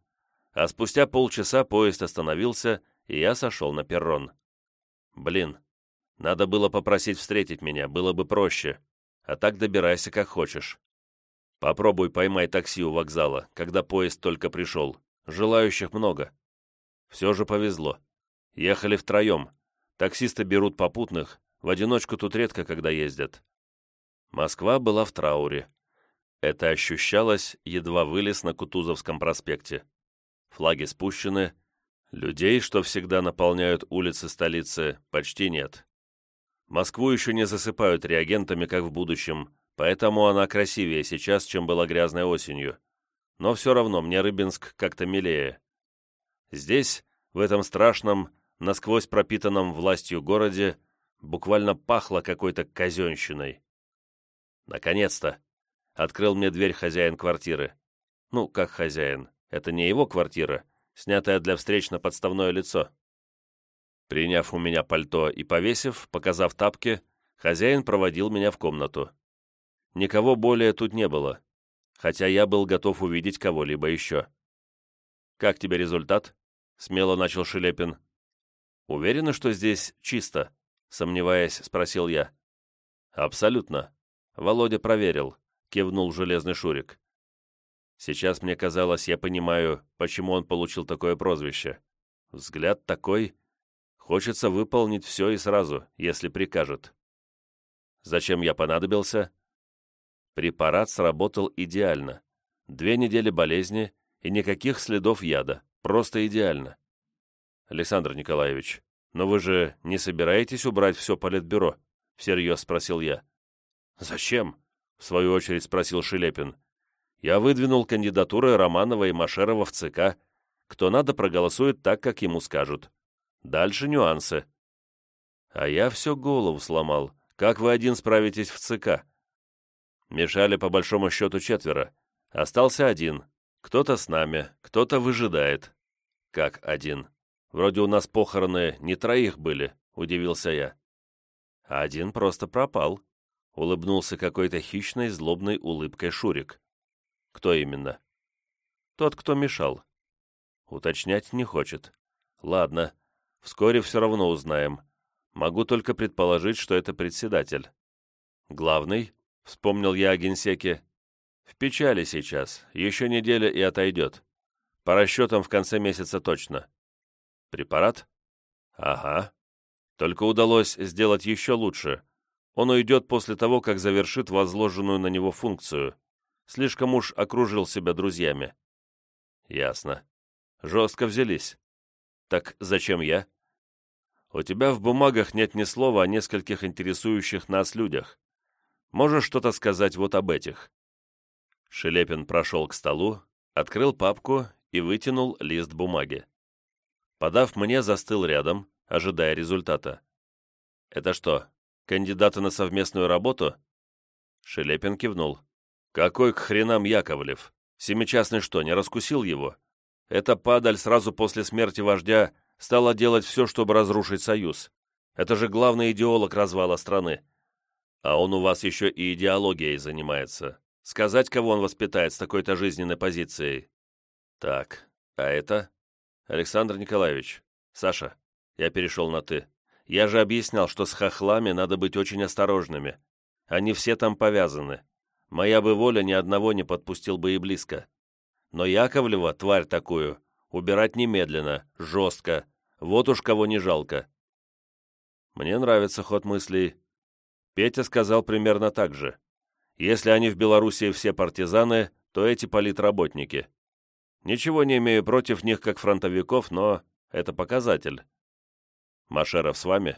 а спустя полчаса поезд остановился, и я сошел на перрон. Блин, надо было попросить встретить меня, было бы проще, а так добирайся как хочешь. Попробуй поймай такси у вокзала, когда поезд только пришел. Желающих много. Все же повезло. Ехали втроем. Таксисты берут попутных, в одиночку тут редко когда ездят. Москва была в трауре. Это ощущалось, едва вылез на Кутузовском проспекте. Флаги спущены, людей, что всегда наполняют улицы столицы, почти нет. Москву еще не засыпают реагентами, как в будущем, поэтому она красивее сейчас, чем была грязной осенью. Но все равно мне Рыбинск как-то милее. Здесь, в этом страшном, насквозь пропитанном властью городе, буквально пахло какой-то казенщиной. Наконец-то! Открыл мне дверь хозяин квартиры. Ну, как хозяин, это не его квартира, снятая для встреч на подставное лицо. Приняв у меня пальто и повесив, показав тапки, хозяин проводил меня в комнату. Никого более тут не было, хотя я был готов увидеть кого-либо еще. «Как тебе результат?» — смело начал Шелепин. «Уверены, что здесь чисто?» — сомневаясь, спросил я. «Абсолютно. Володя проверил», — кивнул железный Шурик. Сейчас мне казалось, я понимаю, почему он получил такое прозвище. Взгляд такой... Хочется выполнить все и сразу, если прикажет. Зачем я понадобился? Препарат сработал идеально. Две недели болезни и никаких следов яда. Просто идеально. Александр Николаевич, но вы же не собираетесь убрать все политбюро? Всерьез спросил я. Зачем? В свою очередь спросил Шелепин. Я выдвинул кандидатуры Романова и Машерова в ЦК. Кто надо, проголосует так, как ему скажут. Дальше нюансы. А я все голову сломал. Как вы один справитесь в ЦК? Мешали по большому счету четверо. Остался один. Кто-то с нами, кто-то выжидает. Как один? Вроде у нас похороны не троих были, удивился я. Один просто пропал. Улыбнулся какой-то хищной, злобной улыбкой Шурик. Кто именно? Тот, кто мешал. Уточнять не хочет. Ладно, вскоре все равно узнаем. Могу только предположить, что это председатель. Главный, Вспомнил я о генсеке. В печали сейчас, еще неделя и отойдет. По расчетам в конце месяца точно. Препарат? Ага. Только удалось сделать еще лучше. Он уйдет после того, как завершит возложенную на него функцию. Слишком уж окружил себя друзьями. Ясно. Жестко взялись. Так зачем я? У тебя в бумагах нет ни слова о нескольких интересующих нас людях. Можешь что-то сказать вот об этих?» Шелепин прошел к столу, открыл папку и вытянул лист бумаги. Подав мне, застыл рядом, ожидая результата. «Это что, кандидаты на совместную работу?» Шелепин кивнул. «Какой к хренам Яковлев? Семичастный что, не раскусил его? Эта падаль сразу после смерти вождя стала делать все, чтобы разрушить союз. Это же главный идеолог развала страны. А он у вас еще и идеологией занимается. Сказать, кого он воспитает с такой-то жизненной позицией. Так, а это? Александр Николаевич. Саша, я перешел на «ты». Я же объяснял, что с хохлами надо быть очень осторожными. Они все там повязаны. Моя бы воля ни одного не подпустил бы и близко. Но Яковлева, тварь такую, убирать немедленно, жестко. Вот уж кого не жалко. Мне нравится ход мыслей, Петя сказал примерно так же. Если они в Белоруссии все партизаны, то эти политработники. Ничего не имею против них как фронтовиков, но это показатель. Машеров с вами?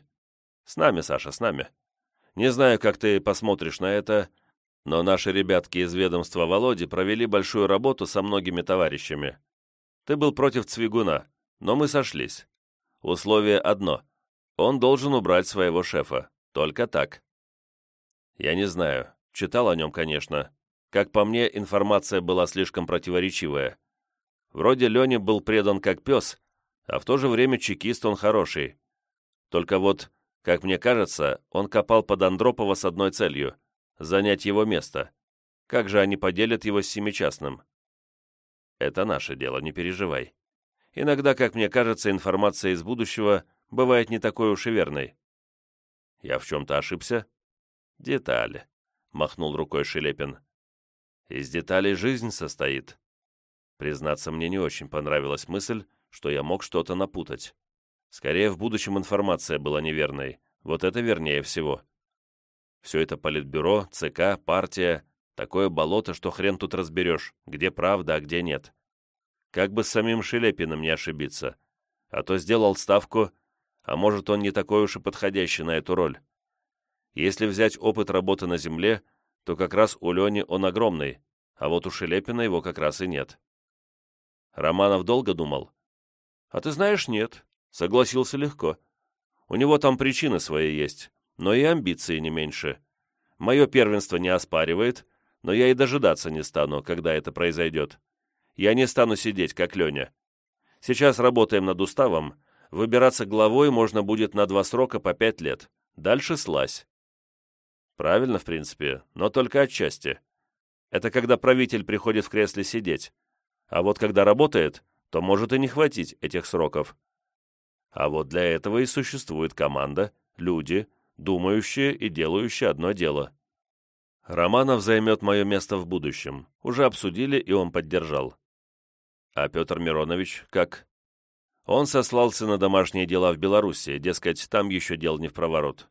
С нами, Саша, с нами. Не знаю, как ты посмотришь на это, Но наши ребятки из ведомства Володи провели большую работу со многими товарищами. Ты был против Цвигуна, но мы сошлись. Условие одно. Он должен убрать своего шефа. Только так. Я не знаю. Читал о нем, конечно. Как по мне, информация была слишком противоречивая. Вроде Леня был предан как пес, а в то же время чекист он хороший. Только вот, как мне кажется, он копал под Андропова с одной целью — занять его место. Как же они поделят его с Семичастным? Это наше дело, не переживай. Иногда, как мне кажется, информация из будущего бывает не такой уж и верной. Я в чем-то ошибся? Детали, — махнул рукой Шелепин. Из деталей жизнь состоит. Признаться, мне не очень понравилась мысль, что я мог что-то напутать. Скорее, в будущем информация была неверной. Вот это вернее всего. Все это политбюро, ЦК, партия, такое болото, что хрен тут разберешь, где правда, а где нет. Как бы с самим Шелепиным не ошибиться. А то сделал ставку, а может, он не такой уж и подходящий на эту роль. Если взять опыт работы на земле, то как раз у Лени он огромный, а вот у Шелепина его как раз и нет. Романов долго думал? А ты знаешь, нет. Согласился легко. У него там причины свои есть, но и амбиции не меньше. Мое первенство не оспаривает, но я и дожидаться не стану, когда это произойдет. Я не стану сидеть, как Леня. Сейчас работаем над уставом. Выбираться главой можно будет на два срока по пять лет. Дальше слазь. Правильно, в принципе, но только отчасти. Это когда правитель приходит в кресле сидеть. А вот когда работает, то может и не хватить этих сроков. А вот для этого и существует команда, люди, думающие и делающие одно дело. Романов займет мое место в будущем. Уже обсудили, и он поддержал. А Петр Миронович как? Он сослался на домашние дела в Беларуси, дескать, там еще дел не в проворот.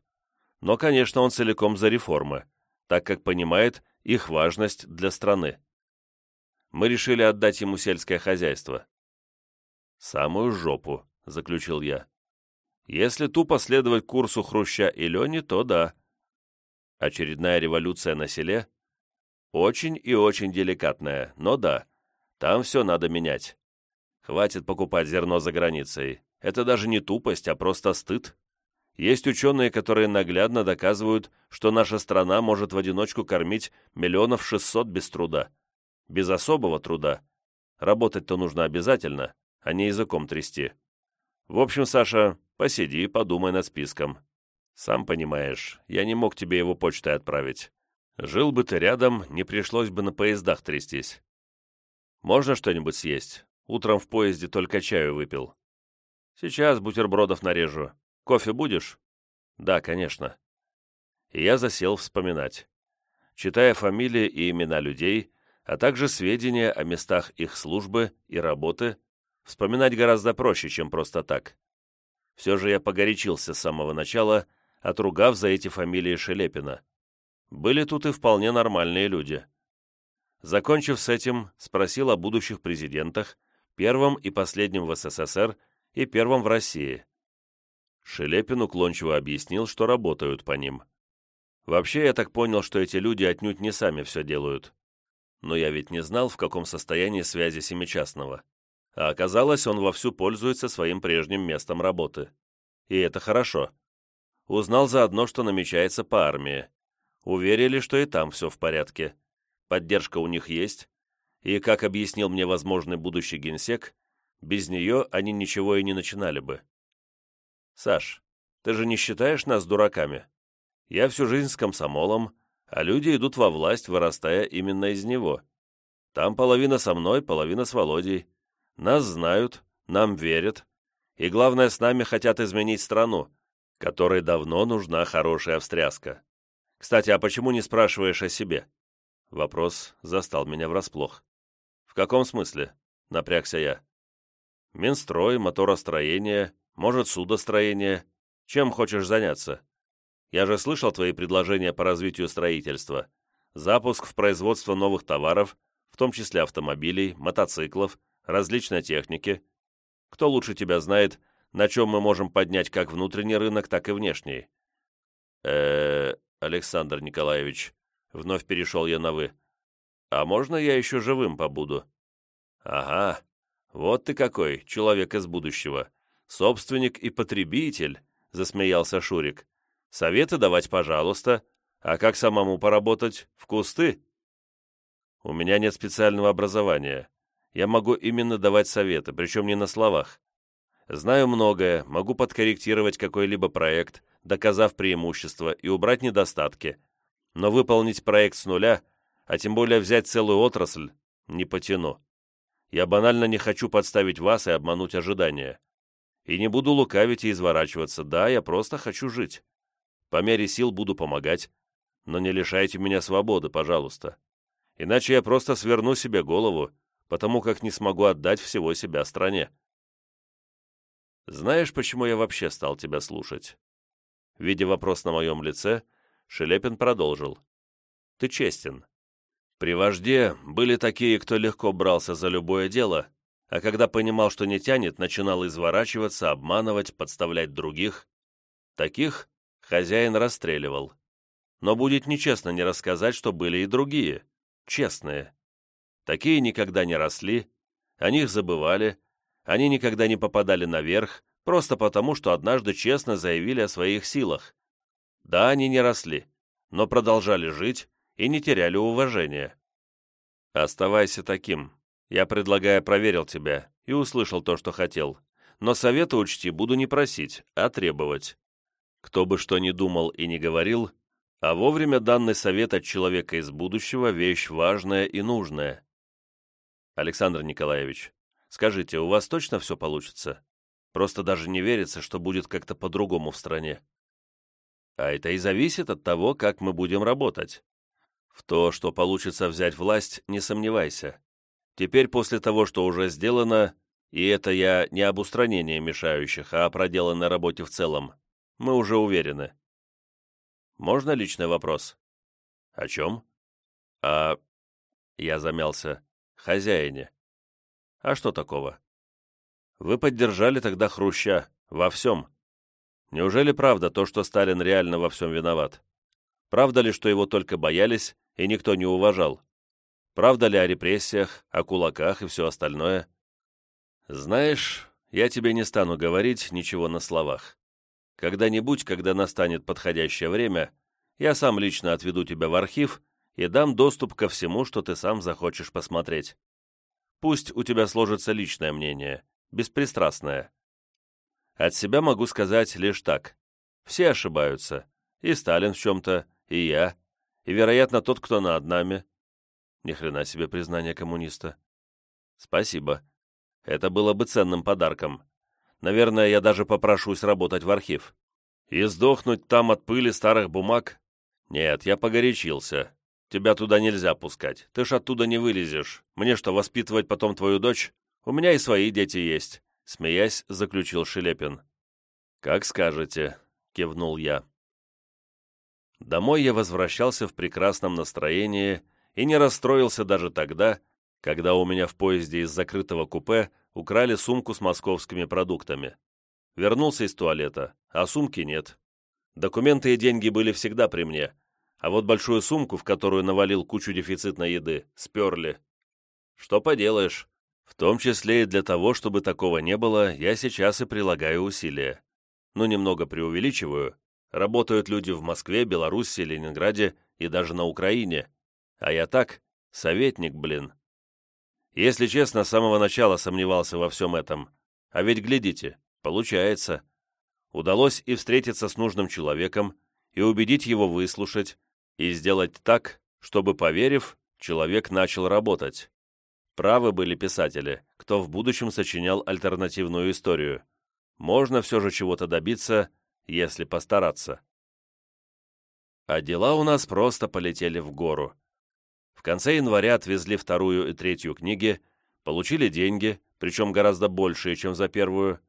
Но, конечно, он целиком за реформы, так как понимает их важность для страны мы решили отдать ему сельское хозяйство. «Самую жопу», — заключил я. «Если тупо следовать курсу Хруща и Лени, то да». Очередная революция на селе? Очень и очень деликатная, но да, там все надо менять. Хватит покупать зерно за границей. Это даже не тупость, а просто стыд. Есть ученые, которые наглядно доказывают, что наша страна может в одиночку кормить миллионов шестьсот без труда без особого труда. Работать-то нужно обязательно, а не языком трясти. В общем, Саша, посиди, подумай над списком. Сам понимаешь, я не мог тебе его почтой отправить. Жил бы ты рядом, не пришлось бы на поездах трястись. Можно что-нибудь съесть? Утром в поезде только чаю выпил. Сейчас бутербродов нарежу. Кофе будешь? Да, конечно. И я засел вспоминать. Читая фамилии и имена людей, а также сведения о местах их службы и работы, вспоминать гораздо проще, чем просто так. Все же я погорячился с самого начала, отругав за эти фамилии Шелепина. Были тут и вполне нормальные люди. Закончив с этим, спросил о будущих президентах, первом и последнем в СССР и первом в России. Шелепин уклончиво объяснил, что работают по ним. Вообще, я так понял, что эти люди отнюдь не сами все делают но я ведь не знал, в каком состоянии связи семичастного. А оказалось, он вовсю пользуется своим прежним местом работы. И это хорошо. Узнал заодно, что намечается по армии. Уверили, что и там все в порядке. Поддержка у них есть. И, как объяснил мне возможный будущий генсек, без нее они ничего и не начинали бы. «Саш, ты же не считаешь нас дураками? Я всю жизнь с комсомолом, а люди идут во власть, вырастая именно из него. Там половина со мной, половина с Володей. Нас знают, нам верят, и главное, с нами хотят изменить страну, которой давно нужна хорошая встряска. Кстати, а почему не спрашиваешь о себе?» Вопрос застал меня врасплох. «В каком смысле?» — напрягся я. «Минстрой, моторостроение, может, судостроение. Чем хочешь заняться?» Я же слышал твои предложения по развитию строительства. Запуск в производство новых товаров, в том числе автомобилей, мотоциклов, различной техники. Кто лучше тебя знает, на чем мы можем поднять как внутренний рынок, так и внешний? э Александр Николаевич, — вновь перешел я на «вы». «А можно я еще живым побуду?» «Ага, вот ты какой, человек из будущего. Собственник и потребитель», — засмеялся Шурик. «Советы давать, пожалуйста. А как самому поработать? В кусты?» «У меня нет специального образования. Я могу именно давать советы, причем не на словах. Знаю многое, могу подкорректировать какой-либо проект, доказав преимущества и убрать недостатки. Но выполнить проект с нуля, а тем более взять целую отрасль, не потяну. Я банально не хочу подставить вас и обмануть ожидания. И не буду лукавить и изворачиваться, да, я просто хочу жить. По мере сил буду помогать, но не лишайте меня свободы, пожалуйста. Иначе я просто сверну себе голову, потому как не смогу отдать всего себя стране. Знаешь, почему я вообще стал тебя слушать? Видя вопрос на моем лице, Шелепин продолжил. Ты честен. При вожде были такие, кто легко брался за любое дело, а когда понимал, что не тянет, начинал изворачиваться, обманывать, подставлять других. Таких хозяин расстреливал. Но будет нечестно не рассказать, что были и другие, честные. Такие никогда не росли, о них забывали, они никогда не попадали наверх, просто потому, что однажды честно заявили о своих силах. Да, они не росли, но продолжали жить и не теряли уважения. Оставайся таким, я, предлагая, проверил тебя и услышал то, что хотел. Но совета учти буду не просить, а требовать. Кто бы что ни думал и не говорил, а вовремя данный совет от человека из будущего – вещь важная и нужная. Александр Николаевич, скажите, у вас точно все получится? Просто даже не верится, что будет как-то по-другому в стране. А это и зависит от того, как мы будем работать. В то, что получится взять власть, не сомневайся. Теперь после того, что уже сделано, и это я не об устранении мешающих, а о проделанной работе в целом, мы уже уверены. Можно личный вопрос? О чем? А... Я замялся. Хозяине. А что такого? Вы поддержали тогда Хруща. Во всем. Неужели правда то, что Сталин реально во всем виноват? Правда ли, что его только боялись и никто не уважал? Правда ли о репрессиях, о кулаках и все остальное? Знаешь, я тебе не стану говорить ничего на словах. Когда-нибудь, когда настанет подходящее время, я сам лично отведу тебя в архив и дам доступ ко всему, что ты сам захочешь посмотреть. Пусть у тебя сложится личное мнение, беспристрастное. От себя могу сказать лишь так. Все ошибаются. И Сталин в чем-то, и я, и, вероятно, тот, кто над нами, ни хрена себе признание коммуниста. Спасибо. Это было бы ценным подарком. Наверное, я даже попрошусь работать в архив. И сдохнуть там от пыли старых бумаг? Нет, я погорячился. Тебя туда нельзя пускать. Ты ж оттуда не вылезешь. Мне что, воспитывать потом твою дочь? У меня и свои дети есть. Смеясь, заключил Шелепин. «Как скажете», — кивнул я. Домой я возвращался в прекрасном настроении и не расстроился даже тогда, когда у меня в поезде из закрытого купе украли сумку с московскими продуктами. Вернулся из туалета, а сумки нет. Документы и деньги были всегда при мне, а вот большую сумку, в которую навалил кучу дефицитной еды, сперли. Что поделаешь, в том числе и для того, чтобы такого не было, я сейчас и прилагаю усилия. Ну, немного преувеличиваю. Работают люди в Москве, Беларуси, Ленинграде и даже на Украине, а я так, советник, блин. Если честно, с самого начала сомневался во всем этом. А ведь, глядите, получается. Удалось и встретиться с нужным человеком, и убедить его выслушать, и сделать так, чтобы, поверив, человек начал работать. Правы были писатели, кто в будущем сочинял альтернативную историю. Можно все же чего-то добиться, если постараться. А дела у нас просто полетели в гору. В конце января отвезли вторую и третью книги, получили деньги, причем гораздо большие, чем за первую.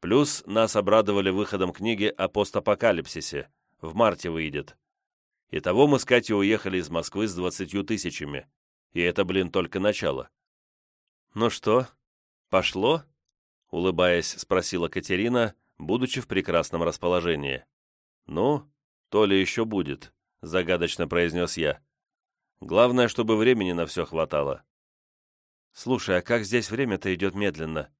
Плюс нас обрадовали выходом книги о постапокалипсисе. В марте выйдет. Итого мы с Катей уехали из Москвы с двадцатью тысячами. И это, блин, только начало. «Ну что, пошло?» — улыбаясь, спросила Катерина, будучи в прекрасном расположении. «Ну, то ли еще будет», — загадочно произнес я. Главное, чтобы времени на все хватало. Слушай, а как здесь время-то идет медленно?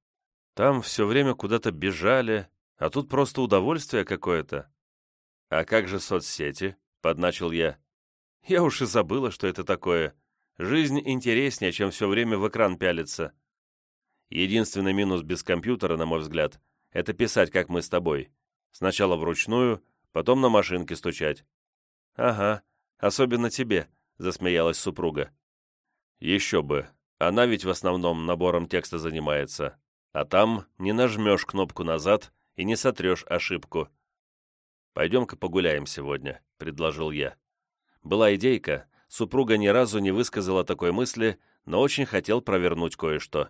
Там все время куда-то бежали, а тут просто удовольствие какое-то. А как же соцсети? Подначил я. Я уж и забыла, что это такое. Жизнь интереснее, чем все время в экран пялиться. Единственный минус без компьютера, на мой взгляд, это писать, как мы с тобой. Сначала вручную, потом на машинке стучать. «Ага, особенно тебе», — засмеялась супруга. «Еще бы. Она ведь в основном набором текста занимается. А там не нажмешь кнопку «назад» и не сотрешь ошибку». «Пойдем-ка погуляем сегодня», — предложил я. Была идейка, супруга ни разу не высказала такой мысли, но очень хотел провернуть кое-что.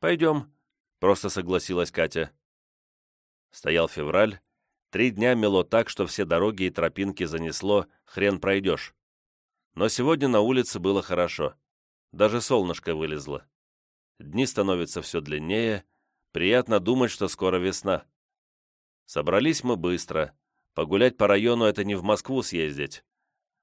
«Пойдем», — просто согласилась Катя. Стоял февраль, три дня мело так, что все дороги и тропинки занесло, хрен пройдешь. Но сегодня на улице было хорошо. Даже солнышко вылезло. Дни становятся все длиннее, приятно думать, что скоро весна. Собрались мы быстро. Погулять по району — это не в Москву съездить.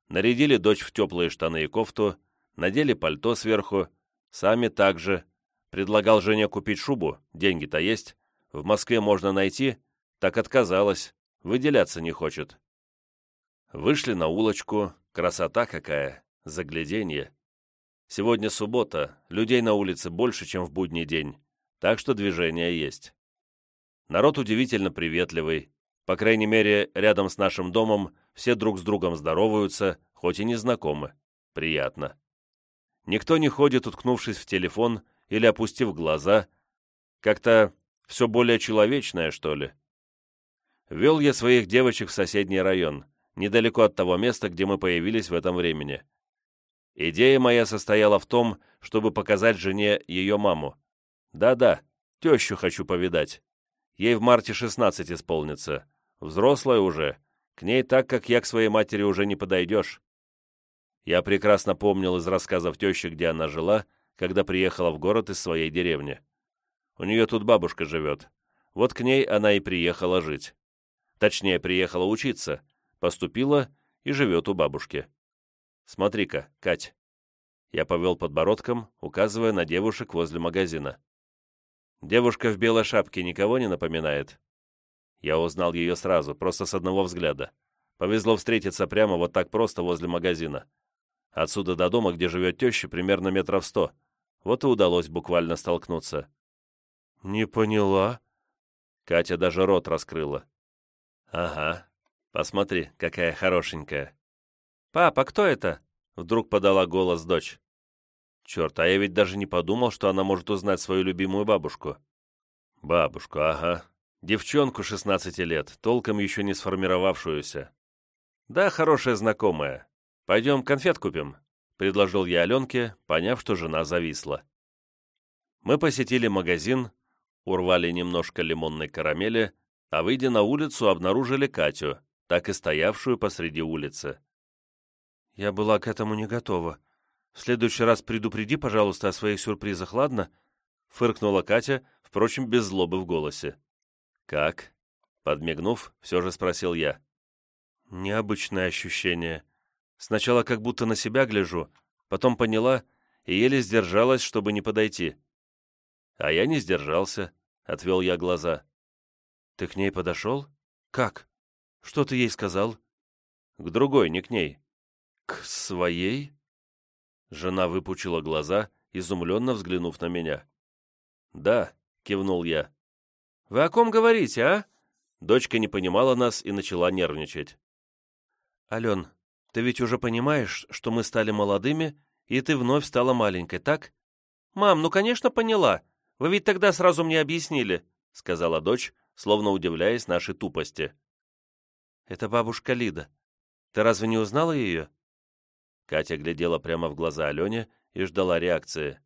Нарядили дочь в теплые штаны и кофту, надели пальто сверху, сами также. Предлагал Жене купить шубу, деньги-то есть. В Москве можно найти, так отказалась, выделяться не хочет. Вышли на улочку, красота какая, загляденье. Сегодня суббота, людей на улице больше, чем в будний день, так что движение есть. Народ удивительно приветливый, по крайней мере, рядом с нашим домом все друг с другом здороваются, хоть и не знакомы. Приятно. Никто не ходит, уткнувшись в телефон или опустив глаза. Как-то все более человечное, что ли. Вел я своих девочек в соседний район, недалеко от того места, где мы появились в этом времени. Идея моя состояла в том, чтобы показать жене ее маму. Да-да, тещу хочу повидать. Ей в марте 16 исполнится. Взрослая уже. К ней так, как я к своей матери уже не подойдешь. Я прекрасно помнил из рассказов тещи, где она жила, когда приехала в город из своей деревни. У нее тут бабушка живет. Вот к ней она и приехала жить. Точнее, приехала учиться, поступила и живет у бабушки. Смотри-ка, Кать. Я повел подбородком, указывая на девушек возле магазина. Девушка в белой шапке никого не напоминает. Я узнал ее сразу, просто с одного взгляда. Повезло встретиться прямо вот так просто возле магазина. Отсюда до дома, где живет теща, примерно метров сто. Вот и удалось буквально столкнуться. «Не поняла». Катя даже рот раскрыла. «Ага. Посмотри, какая хорошенькая. «Папа, кто это?» — вдруг подала голос дочь. «Черт, а я ведь даже не подумал, что она может узнать свою любимую бабушку». «Бабушку, ага. Девчонку 16 лет, толком еще не сформировавшуюся». «Да, хорошая знакомая. Пойдем конфет купим», — предложил я Аленке, поняв, что жена зависла. Мы посетили магазин, урвали немножко лимонной карамели, а, выйдя на улицу, обнаружили Катю, так и стоявшую посреди улицы. «Я была к этому не готова. В следующий раз предупреди, пожалуйста, о своих сюрпризах, ладно?» Фыркнула Катя, впрочем, без злобы в голосе. «Как?» Подмигнув, все же спросил я. «Необычное ощущение. Сначала как будто на себя гляжу, потом поняла и еле сдержалась, чтобы не подойти». «А я не сдержался», — отвел я глаза. «Ты к ней подошел? Как? Что ты ей сказал?» «К другой, не к ней. «К своей?» Жена выпучила глаза, изумленно взглянув на меня. «Да», — кивнул я. «Вы о ком говорите, а?» Дочка не понимала нас и начала нервничать. «Ален, ты ведь уже понимаешь, что мы стали молодыми, и ты вновь стала маленькой, так?» «Мам, ну, конечно, поняла. Вы ведь тогда сразу мне объяснили», — сказала дочь, словно удивляясь нашей тупости. «Это бабушка Лида. Ты разве не узнала ее?» Катя глядела прямо в глаза Алене и ждала реакции.